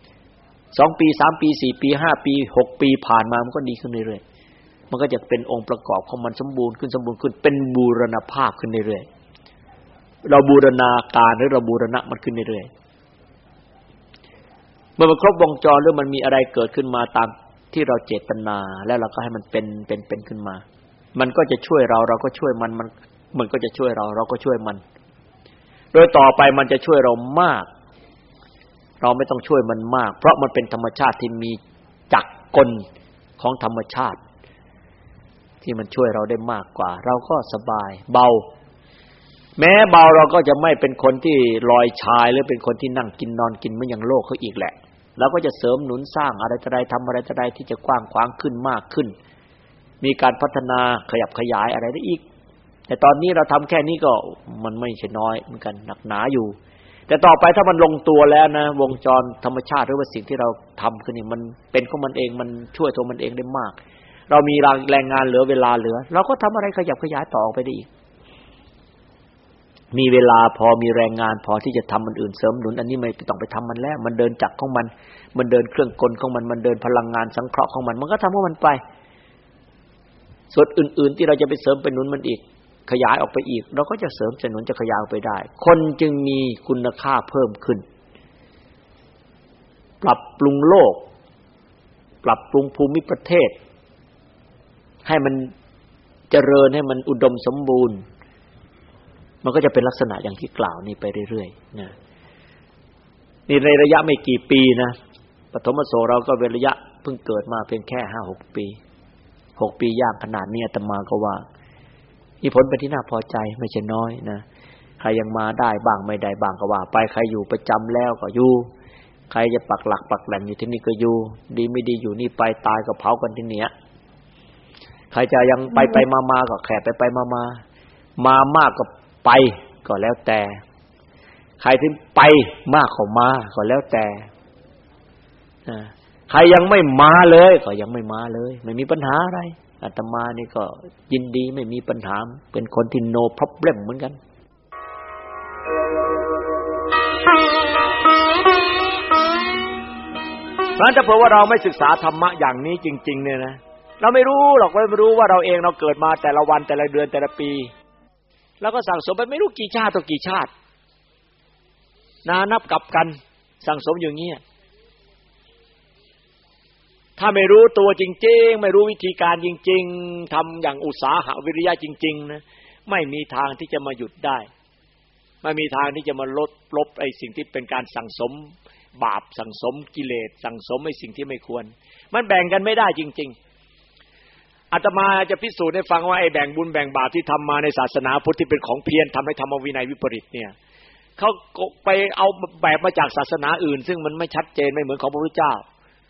ๆสองปีสามปีสี่ปีห้าปีหกปีผ่านมามันก็ดีขึ้นเรื่อยๆมันก็จะเป็นองค์ประกอบของมันสมบูรณ์ขึ้นสมบูรณ์ขึ้นเป็นบูรณภาพขึ้นเรื่อยๆเราบูรณาการหรือเราบูรณะมันขึ้นเรื่อยๆเมื่อมันครบวงจรหรือมันมีอะไรเกิดขึ้นมาตามที่เราเจตนาแล้วเราก็ให้มันเป็นเป็นเป็นขึ้นมา มันก็จะช่วยเราเราก็ช่วยมันมันมันก็จะช่วยเรา เราก็ช่วยมัน โดยต่อไปมันจะช่วยเรามาก เราไม่ต้องช่วยมันมาก เพราะมันเป็นธรรมชาติที่มีจักกลของธรรมชาติ ที่มันช่วยเราได้มากกว่า เราก็สบาย เบา แม้เบาเราก็จะไม่เป็นคนที่ลอยชายหรือเป็นคนที่นั่งกินนอนกินไม่อย่างโลกเขาอีกแหละเราก็จะเสริมหนุนสร้างอะไรอะไรทำอะไรอะไรที่จะกว้างขวางขึ้นมากขึ้น มีการพัฒนาขยับขยายอะไรได้อีก แต่ตอนนี้เราทำแค่นี้ก็มันไม่ใช่น้อยเหมือนกันหนักหนาอยู่ แต่ต่อไปถ้ามันลงตัวแล้วนะ วงจรธรรมชาติหรือว่าสิ่งที่เราทำขึ้นนี่มันเป็นของมันเองมันช่วยตัวมันเองได้มาก เรามีแรงงานเหลือเวลาเหลือ เราก็ทำอะไรขยับขยายต่อไปได้อีก มีเวลาพอมีแรงงานพอที่จะทำมันอื่นเสริมหนุน อันนี้ไม่ต้องไปทำมันแล้ว มันเดินจักรของมัน มันเดินเครื่องกลของมันมันเดินพลังงานสังเคราะห์ของมัน มันก็ทำของมันไปส่วนอื่น ๆ ที่เราจะไปเสริมไปหนุนมันอีก ขยายออกไปอีก เราก็จะเสริมสนุนจะขยายออกไปได้ คนจึงมีคุณค่าเพิ่มขึ้น ปรับปรุงโลก ปรับปรุงภูมิประเทศ ให้มันเจริญให้มันอุดมสมบูรณ์ มันก็จะเป็นลักษณะอย่างที่กล่าวนี้ไปเรื่อยๆนะนี่ในระยะไม่กี่ปีนะปฐมโสเราก็เป็นระยะเพิ่งเกิดมาเพียงแค่ห้าหกปีหกปีย่างขนาดนี้อาตมาก็ว่า มีผลเป็นที่น่าพอใจไม่ใช่น้อยนะใครยังมาได้บ้างไม่ได้บ้างก็ว่า ไปใครอยู่ประจำแล้วก็อยู่ใครจะปักหลักปักแหล่งอยู่ที่นี่ก็อยู่ ดีไม่ดีอยู่นี่ไปตายก็เผากันที่เนี้ยใครจะยังไปไปมามาก็แข่ไปไปมามามามากก็ไปก็แล้วแต่ ใครที่ไปมากก็มาก็แล้วแต่ใครยังไม่มาเลย ก็ยังไม่มาเลย ไม่มีปัญหาอะไร อาตมานี่ก็ยินดีไม่มีปัญหา เป็นคนที่ no problem เหมือนกัน เพราะถ้าเผื่อว่าเราไม่ศึกษาธรรมะอย่างนี้จริง ๆ เนี่ยนะ เราไม่รู้หรอกไม่รู้ว่าเราเองเราเกิดมาแต่ละวันแต่ละเดือนแต่ละปี แล้วก็สั่งสมไปไม่รู้กี่ชาติต่อกี่ชาติ นานับกับกัน สั่งสมอย่างนี้ย ถ้าไม่รู้ตัวจริง ๆ ไม่รู้วิธีการจริง ๆทำอย่างอุตสาหะวิริยะจริง ๆ นะ ไม่มีทางที่จะมาหยุดได้ ไม่มีทางที่จะมาลดลบไอ้สิ่งที่เป็นการสั่งสม บาปสั่งสมกิเลสสั่งสมไอ้สิ่งที่ไม่ควร มันแบ่งกันไม่ได้จริง ๆอาตมาจะพิสูจน์ให้ฟังว่าไอ้แบ่งบุญแบ่งบาปที่ทำมาในศาสนาพุทธที่เป็นของเพียรทำให้ธรรมวินัยวิปริตเนี่ยเขาไปเอาแบบมาจากศาสนาอื่น ซึ่งมันไม่ชัดเจนไม่เหมือนของพระพุทธเจ้า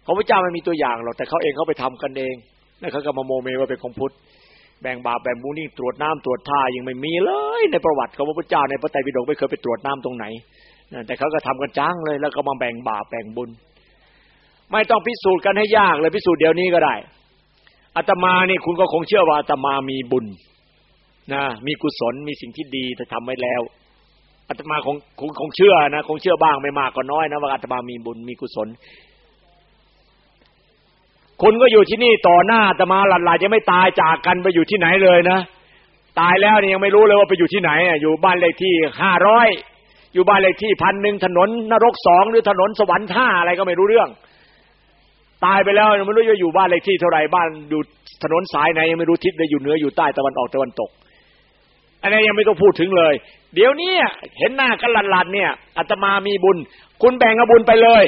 ของพระเจ้าไม่มีตัวอย่างหรอกแต่เขาเองเขาไปทำกันเองแล้วเขาก็มาโมเมว่าเป็นของพุทธแบ่งบาปแบ่งบุญนี่ตรวจน้ำตรวจท่ายังไม่มีเลย ในประวัติของพระพุทธเจ้าในพระไตรปิฎกไม่เคยไปตรวจน้ำตรงไหนแต่เขาก็ทำกันจ้างเลย แล้วก็มาแบ่งบาปแบ่งบุญ ไม่ต้องพิสูจน์กันให้ยากเลยพิสูจน์เดี๋ยวนี้ก็ได้อาตมานี่คุณก็คงเชื่อว่าอาตมามีบุญนะมีกุศลมีสิ่งที่ดีที่ทำไว้แล้วอาตมาคงคงคงเชื่อนะคงเชื่อบ้างไม่มากก็น้อยนะว่าอาตมามีบุญมีกุศล คุณก็อยู่ที่นี่ต่อหน้าตมาหลัดๆจะไม่ตายจากกันไปอยู่ที่ไหนเลยนะ ตายแล้วนี่ยังไม่รู้เลยว่าไปอยู่ที่ไหนอยู่บ้านเลขที่ห้าร้อยอยู่บ้านเลขที่พันหนึ่งถนนนรกสองหรือถนนสวรรค์ท่าอะไรก็ไม่รู้เรื่อง ตายไปแล้วยังไม่รู้จะอยู่บ้านเลขที่เท่าไหร่บ้านอยู่ถนนสายไหนยังไม่รู้ทิศเลยอยู่เหนืออยู่ใต้ตะวันออกตะวันตก อันนี้ยังไม่ต้องพูดถึงเลย เดี๋ยวนี้เห็นหน้ากันหลัดๆเนี่ยอาตมามีบุญ คุณแบ่งเอาบุญไปเลย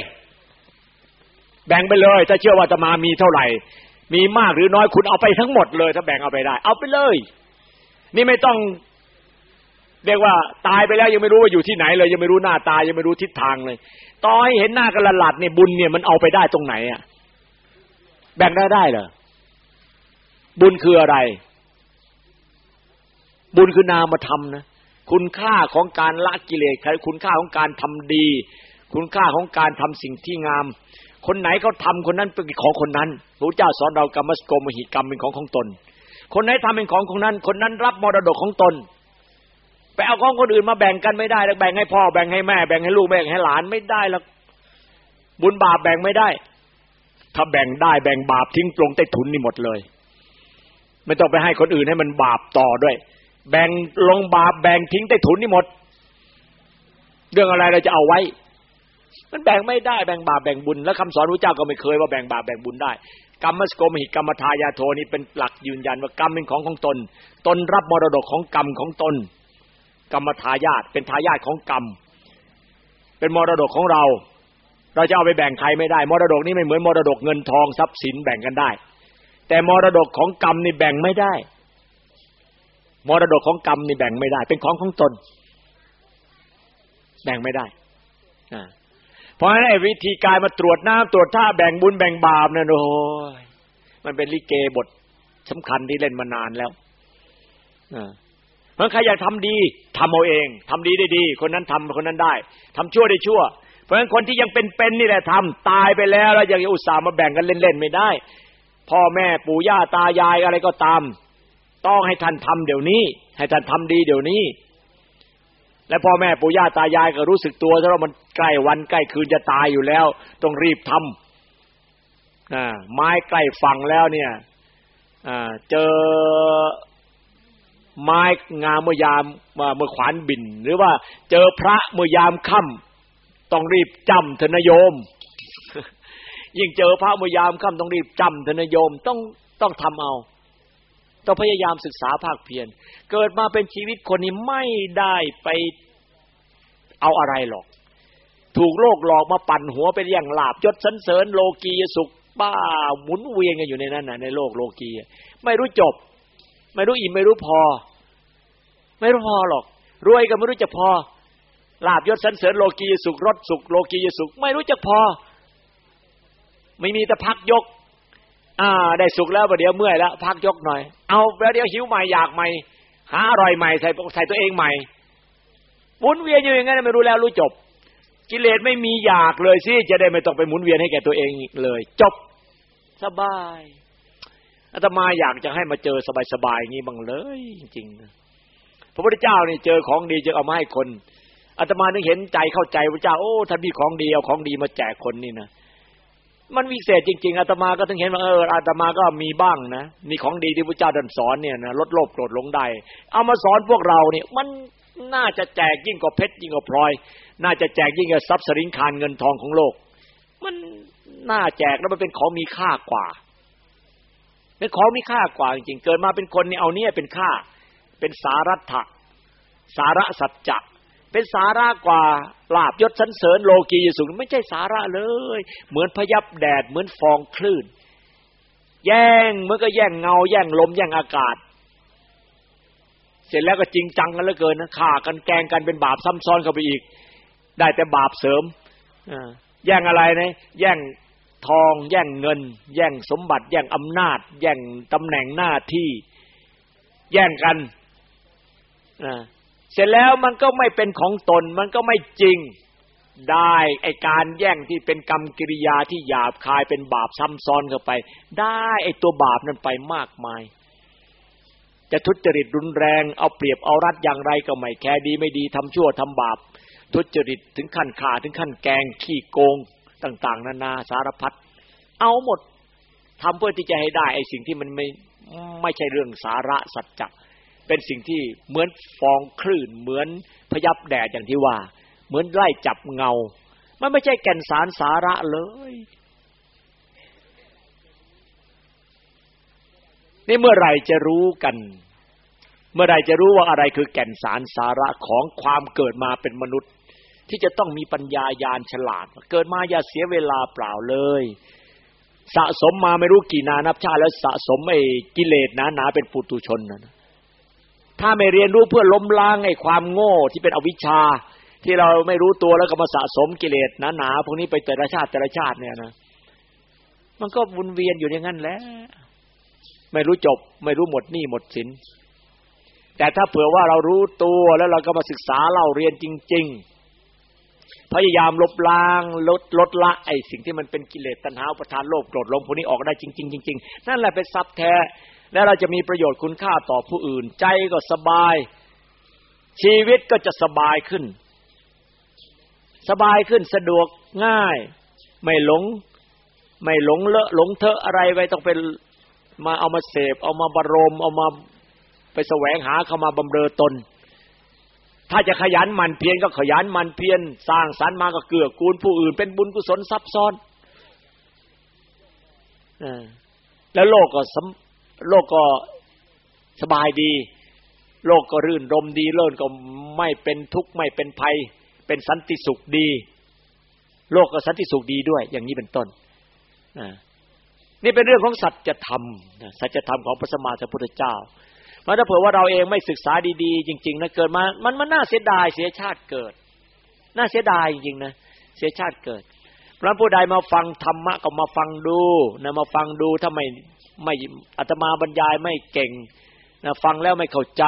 แบ่งไปเลย ถ้าเชื่อว่าจะมามีเท่าไหร่ มีมากหรือน้อยคุณเอาไปทั้งหมดเลย ถ้าแบ่งเอาไปได้ เอาไปเลย นี่ไม่ต้อง เรียกว่าตายไปแล้วยังไม่รู้ว่าอยู่ที่ไหนเลย ยังไม่รู้หน้าตายังไม่รู้ทิศทางเลยต่อให้เห็นหน้ากันละหลัดเนี่ยบุญเนี่ยมันเอาไปได้ตรงไหนอะแบ่งได้ได้เหรอบุญคืออะไร บุญคือนามธรรมนะคุณค่าของการละกิเลสคุณค่าของการทำดี คุณค่าของการทำสิ่งที่งาม คนไหนเขาทาคนนั้นเป็นของคนนั้นพระเจ้าสอนเรากรรมสโกมหิกรรมเป็นของของตน คนไหนทำเป็นของของนั้น คนนั้นรับมรดกของตนไปเอาของคนอื่นมาแบ่งกันไม่ได้แล้วแบ่งให้พ่อแบ่งให้แม่แบ่งให้ลูกแบ่งให้หลานไม่ได้แล้วบุญบาปแบ่งไม่ได้ ถ้าแบ่งได้แบ่งบาปทิ้งลงใต้ถุนนี่หมดเลย ไม่ต้องไปให้คนอื่นให้มันบาปต่อด้วย แบ่งลงบาปแบ่งทิ้งใต้ถุนนี่หมด เรื่องอะไรเราจะเอาไว้ มันแบ่งไม่ได้แบ่งบาปแบ่งบุญ แล้วคำสอนพระเจ้าก็ไม่เคยว่าแบ่งบาปแบ่งบุญได้ กรรมสโกมหิกรรมทายาโทนี่เป็นหลักยืนยันว่ากรรมเป็นของของตน ตนรับมรดกของกรรมของตน กรรมทายาทเป็นทายาทของกรรม เป็นมรดกของเรา เราจะเอาไปแบ่งใครไม่ได้ มรดกนี่ไม่เหมือนมรดกเงินทองทรัพย์สินแบ่งกันได้ แต่มรดกของกรรมนี่แบ่งไม่ได้ มรดกของกรรมนี่แบ่งไม่ได้ เป็นของของตน แบ่งไม่ได้อ่า ราะฉะนั้นวิธีการมาตรวจน้ำตรวจท่าแบ่งบุญแบ่งบาปเนี่ยโอ้ยมันเป็นลิเกบทสำคัญที่เล่นมานานแล้วเพราะใครอยากทำดีทำเอาเองทำดีได้ดี คนนั้นทำคนนั้นได้ทำชั่วได้ชั่ว เพราะฉะนั้นคนที่ยังเป็นๆนี่แหละทำตายไปแล้วแล้วยังอุตส่าห์มาแบ่งกันเล่นๆไม่ได้ พ่อแม่ปู่ย่าตายายอะไรก็ตาม ต้องให้ท่านทำเดี๋ยวนี้ ให้ท่านทำดีเดี๋ยวนี้ และพ่อแม่ปู่ย่าตายายก็รู้สึกตัวถ้ามันใกล้วันใกล้คืนจะตายอยู่แล้ว ต้องรีบทำไม้ใกล้ฝั่งแล้วเนี่ยเจอไม้งามเมื่อยามเมื่อขวานบิน หรือว่าเจอพระเมื่อยามค่ำต้องรีบจำเถนโยม ยิ่งเจอพระเมื่อยามค่ำต้องรีบจำธนโยมต้องต้องทำเอา ต้องพยายามศึกษาภาคเพียรเกิดมาเป็นชีวิตคนนี้ไม่ได้ไปเอาอะไรหรอก ถูกโลกหลอกมาปั่นหัวเป็นอย่างลาบยศสันเสริญโลกียสุขบ้าหมุนเวียนกันอยู่ในนั้นนะในโลกโลกีไม่รู้จบ ไม่รู้อิ่มไม่รู้พอ ไม่รู้พอหรอก รวยก็ไม่รู้จะพอลาบยศสันเสริญโลกียสุขรสสุขโลกียสุข ไม่รู้จะพอ ไม่มีแต่พักยก อ่า ได้สุขแล้วประเดี๋ยวเมื่อยแล้วพักยกหน่อย เอาแล้วเดี๋ยวหิวใหม่อยากใหม่หาอร่อยใหม่ใส่ใส่ตัวเองใหม่หมุนเวียนอยู่อย่างนั้นไม่รู้แล้วรู้จบ กิเลสไม่มีอยากเลยสิจะได้ไม่ต้องไปหมุนเวียนให้แก่ตัวเองเลย จบสบายอาตมาอยากจะให้มาเจอสบายๆอย่างนี้บ้างเลยจริงๆพระพุทธเจ้านี่เจอของดีจะเอามาให้คนอาตมานึกเห็นใจเข้าใจพระเจ้าโอ้ท่านมีของดีเอาของดีมาแจกคนนี่นะ มันวิเศษจริง ๆอาตมาก็ถึงเห็นว่าเอออาตมาก็มีบ้างนะ มีของดีที่พระเจ้าดันสอนเนี่ยนะลดโลภโกรธหลงได้เอามาสอนพวกเราเนี่ยมันน่าจะแจกยิ่งกว่าเพชรยิ่งกว่าพลอย น่าจะแจกยิ่งกว่าทรัพย์สินคารเงินทองของโลก มันน่าแจกแล้วมันเป็นของมีค่ากว่าเป็นของมีค่ากว่าจริงๆเกิดมาเป็นคนนี่เอาเนี่ยเป็นค่า เป็นสารัตถะสาระสัจจะ เป็นสาระกว่าลาบยศสันเสริญโลกียสุขไม่ใช่สาระเลย เหมือนพยับแดดเหมือนฟองคลื่น แย่งเมื่อก็แย่งเงา แย่งลมแย่งอากาศ เสร็จแล้วก็จริงจังกันเหลือเกินนะฆ่ากันแกงกันเป็นบาปซ้ำซ้อนเข้าไปอีก ได้แต่บาปเสริมแย่งอะไรนะแย่งทอง แย่งเงิน แย่งสมบัติ แย่งอำนาจ แย่งตำแหน่งหน้าที่ แย่งกัน เสร็จแล้วมันก็ไม่เป็นของตน มันก็ไม่จริงได้ไอการแย่งที่เป็นกรรมกิริยาที่หยาบคายเป็นบาปซ้ำซ้อนเข้าไป ได้ไอตัวบาปนั้นไปมากมาย จะทุจริตรุนแรงเอาเปรียบเอารัดอย่างไรก็ไม่แคร์ดีไม่ดีทำชั่วทำบาป ทุจริตถึงขั้นขาถึงขั้นแกงขี้โกงต่าง ๆ นานาสารพัดเอาหมดทำเพื่อที่จะให้ได้ไอสิ่งที่มันไม่ไม่ใช่เรื่องสาระสัจจะ เป็นสิ่งที่เหมือนฟองคลื่น เหมือนพยับแดดอย่างที่ว่า เหมือนไล่จับเงา มันไม่ใช่แก่นสารสาระเลยนี่เมื่อไรจะรู้กัน เมื่อไรจะรู้ว่าอะไรคือแก่นสารสาระของความเกิดมาเป็นมนุษย์ ที่จะต้องมีปัญญายาณฉลาด เกิดมาอย่าเสียเวลาเปล่าเลย สะสมมาไม่รู้กี่นานับชาติแล้วสะสมไอ้กิเลสนะหนาเป็นปุตุชนนะ ถ้าไม่เรียนรู้เพื่อล้มล้างไอ้ความโง่ที่เป็นอวิชชา ที่เราไม่รู้ตัวแล้วก็มาสะสมกิเลสหนาๆพวกนี้ไปแต่ละชาติแต่ละชาติเนี่ยนะมันก็วนเวียนอยู่อย่างนั้นแหละไม่รู้จบ ไม่รู้หมดหนี้หมดสินแต่ถ้าเผื่อว่าเรารู้ตัวแล้วเราก็มาศึกษาเล่าเรียนจริง ๆ พยายามลบล้างลดลดละไอ้สิ่งที่มันเป็นกิเลสตัณหาประทานโลภโกรธลงพวกนี้ออกได้จริงๆจริงๆนั่นแหละเป็นทรัพย์แท้ แล้วเราจะมีประโยชน์คุณค่าต่อผู้อื่น ใจก็สบาย ชีวิตก็จะสบายขึ้น สบายขึ้นสะดวกง่าย ไม่หลง ไม่หลงเลอะหลงเทอะอะไรไปต้องเป็นมาเอามาเสพ เอามาบรม เอามาไปแสวงหาเข้ามาบำเรอตน ถ้าจะขยันมันเพียรก็ขยันมันเพียรสร้างสรรค์มาก็เกื้อกูลผู้อื่น เป็นบุญกุศลซับซ้อนแล้วโลกก็ โลกก็สบายดี โลกก็รื่นรมดีเลิศก็ไม่เป็นทุกข์ไม่เป็นภัย เป็นสันติสุขดี โลกก็สันติสุขดีด้วย อย่างนี้เป็นต้นนี่เป็นเรื่องของสัจธรรมสัจธรรมของพระสมมาสัมพุทธเจ้ามาถ้าเผื่อว่าเราเองไม่ศึกษาดีๆ จริง ๆนะเกิดมา มันมันน่าเสียดายเสียชาติเกิด น่าเสียดายจริงๆนะเสียชาติเกิดพระผู้ใดมาฟังธรรมะก็มาฟังดูนะมาฟังดูถ้าไม่ ไม่อาตมาบรรยายไม่เก่งนะฟังแล้วไม่เข้าใจ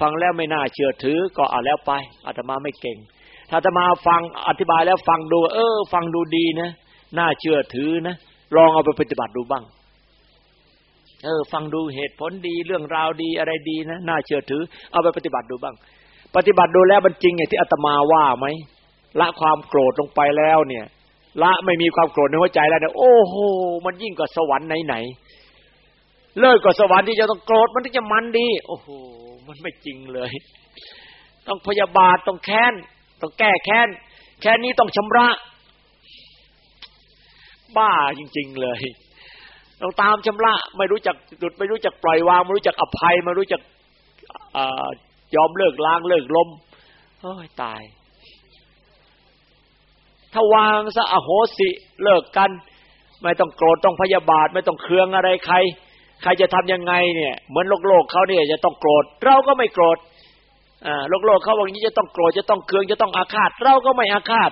ฟังแล้วไม่น่าเชื่อถือ ก็เอาแล้วไปอาตมาไม่เก่ง ถ้าอาตมาฟังอธิบายแล้วฟังดู เออ ฟังดูดีนะน่าเชื่อถือนะลองเอาไปปฏิบัติดูบ้างเออฟังดูเหตุผลดีเรื่องราวดีอะไรดีนะน่าเชื่อถือ เอาไปปฏิบัติดูบ้าง ปฏิบัติดูแล้วมันจริงอย่างที่อาตมาว่าไหมละความโกรธลงไปแล้วเนี่ย ละไม่มีความโกรธในหัวใจแล้วเนี่ยโอ้โหมันยิ่งกว่าสวรรค์ไหนๆ เลิกกว่าสวรรค์ที่จะต้องโกรธมันถึงจะมันดี โอ้โหมันไม่จริงเลย ต้องพยาบาทต้องแค้นต้องแก้แค้นแค้นนี้ต้องชำระ บ้าจริง ๆ เลยต้องตามชำระ ไม่รู้จักหยุดไม่รู้จักปล่อยวางไม่รู้จักอภัยไม่รู้จักยอมเลิกล้างเลิกลมโอ้ยตาย ถ้าวางซะอโหสิเลิกกัน ไม่ต้องโกรธต้องพยาบาท ไม่ต้องเคืองอะไรใคร ใครจะทำยังไงเนี่ย เหมือนโลกโลกเขาเนี่ยจะต้องโกรธ เราก็ไม่โกรธอ่าโลกโลกเขาบอกอย่างนี้จะต้องโกรธจะต้องเคืองจะต้องอาฆาต เราก็ไม่อาฆาต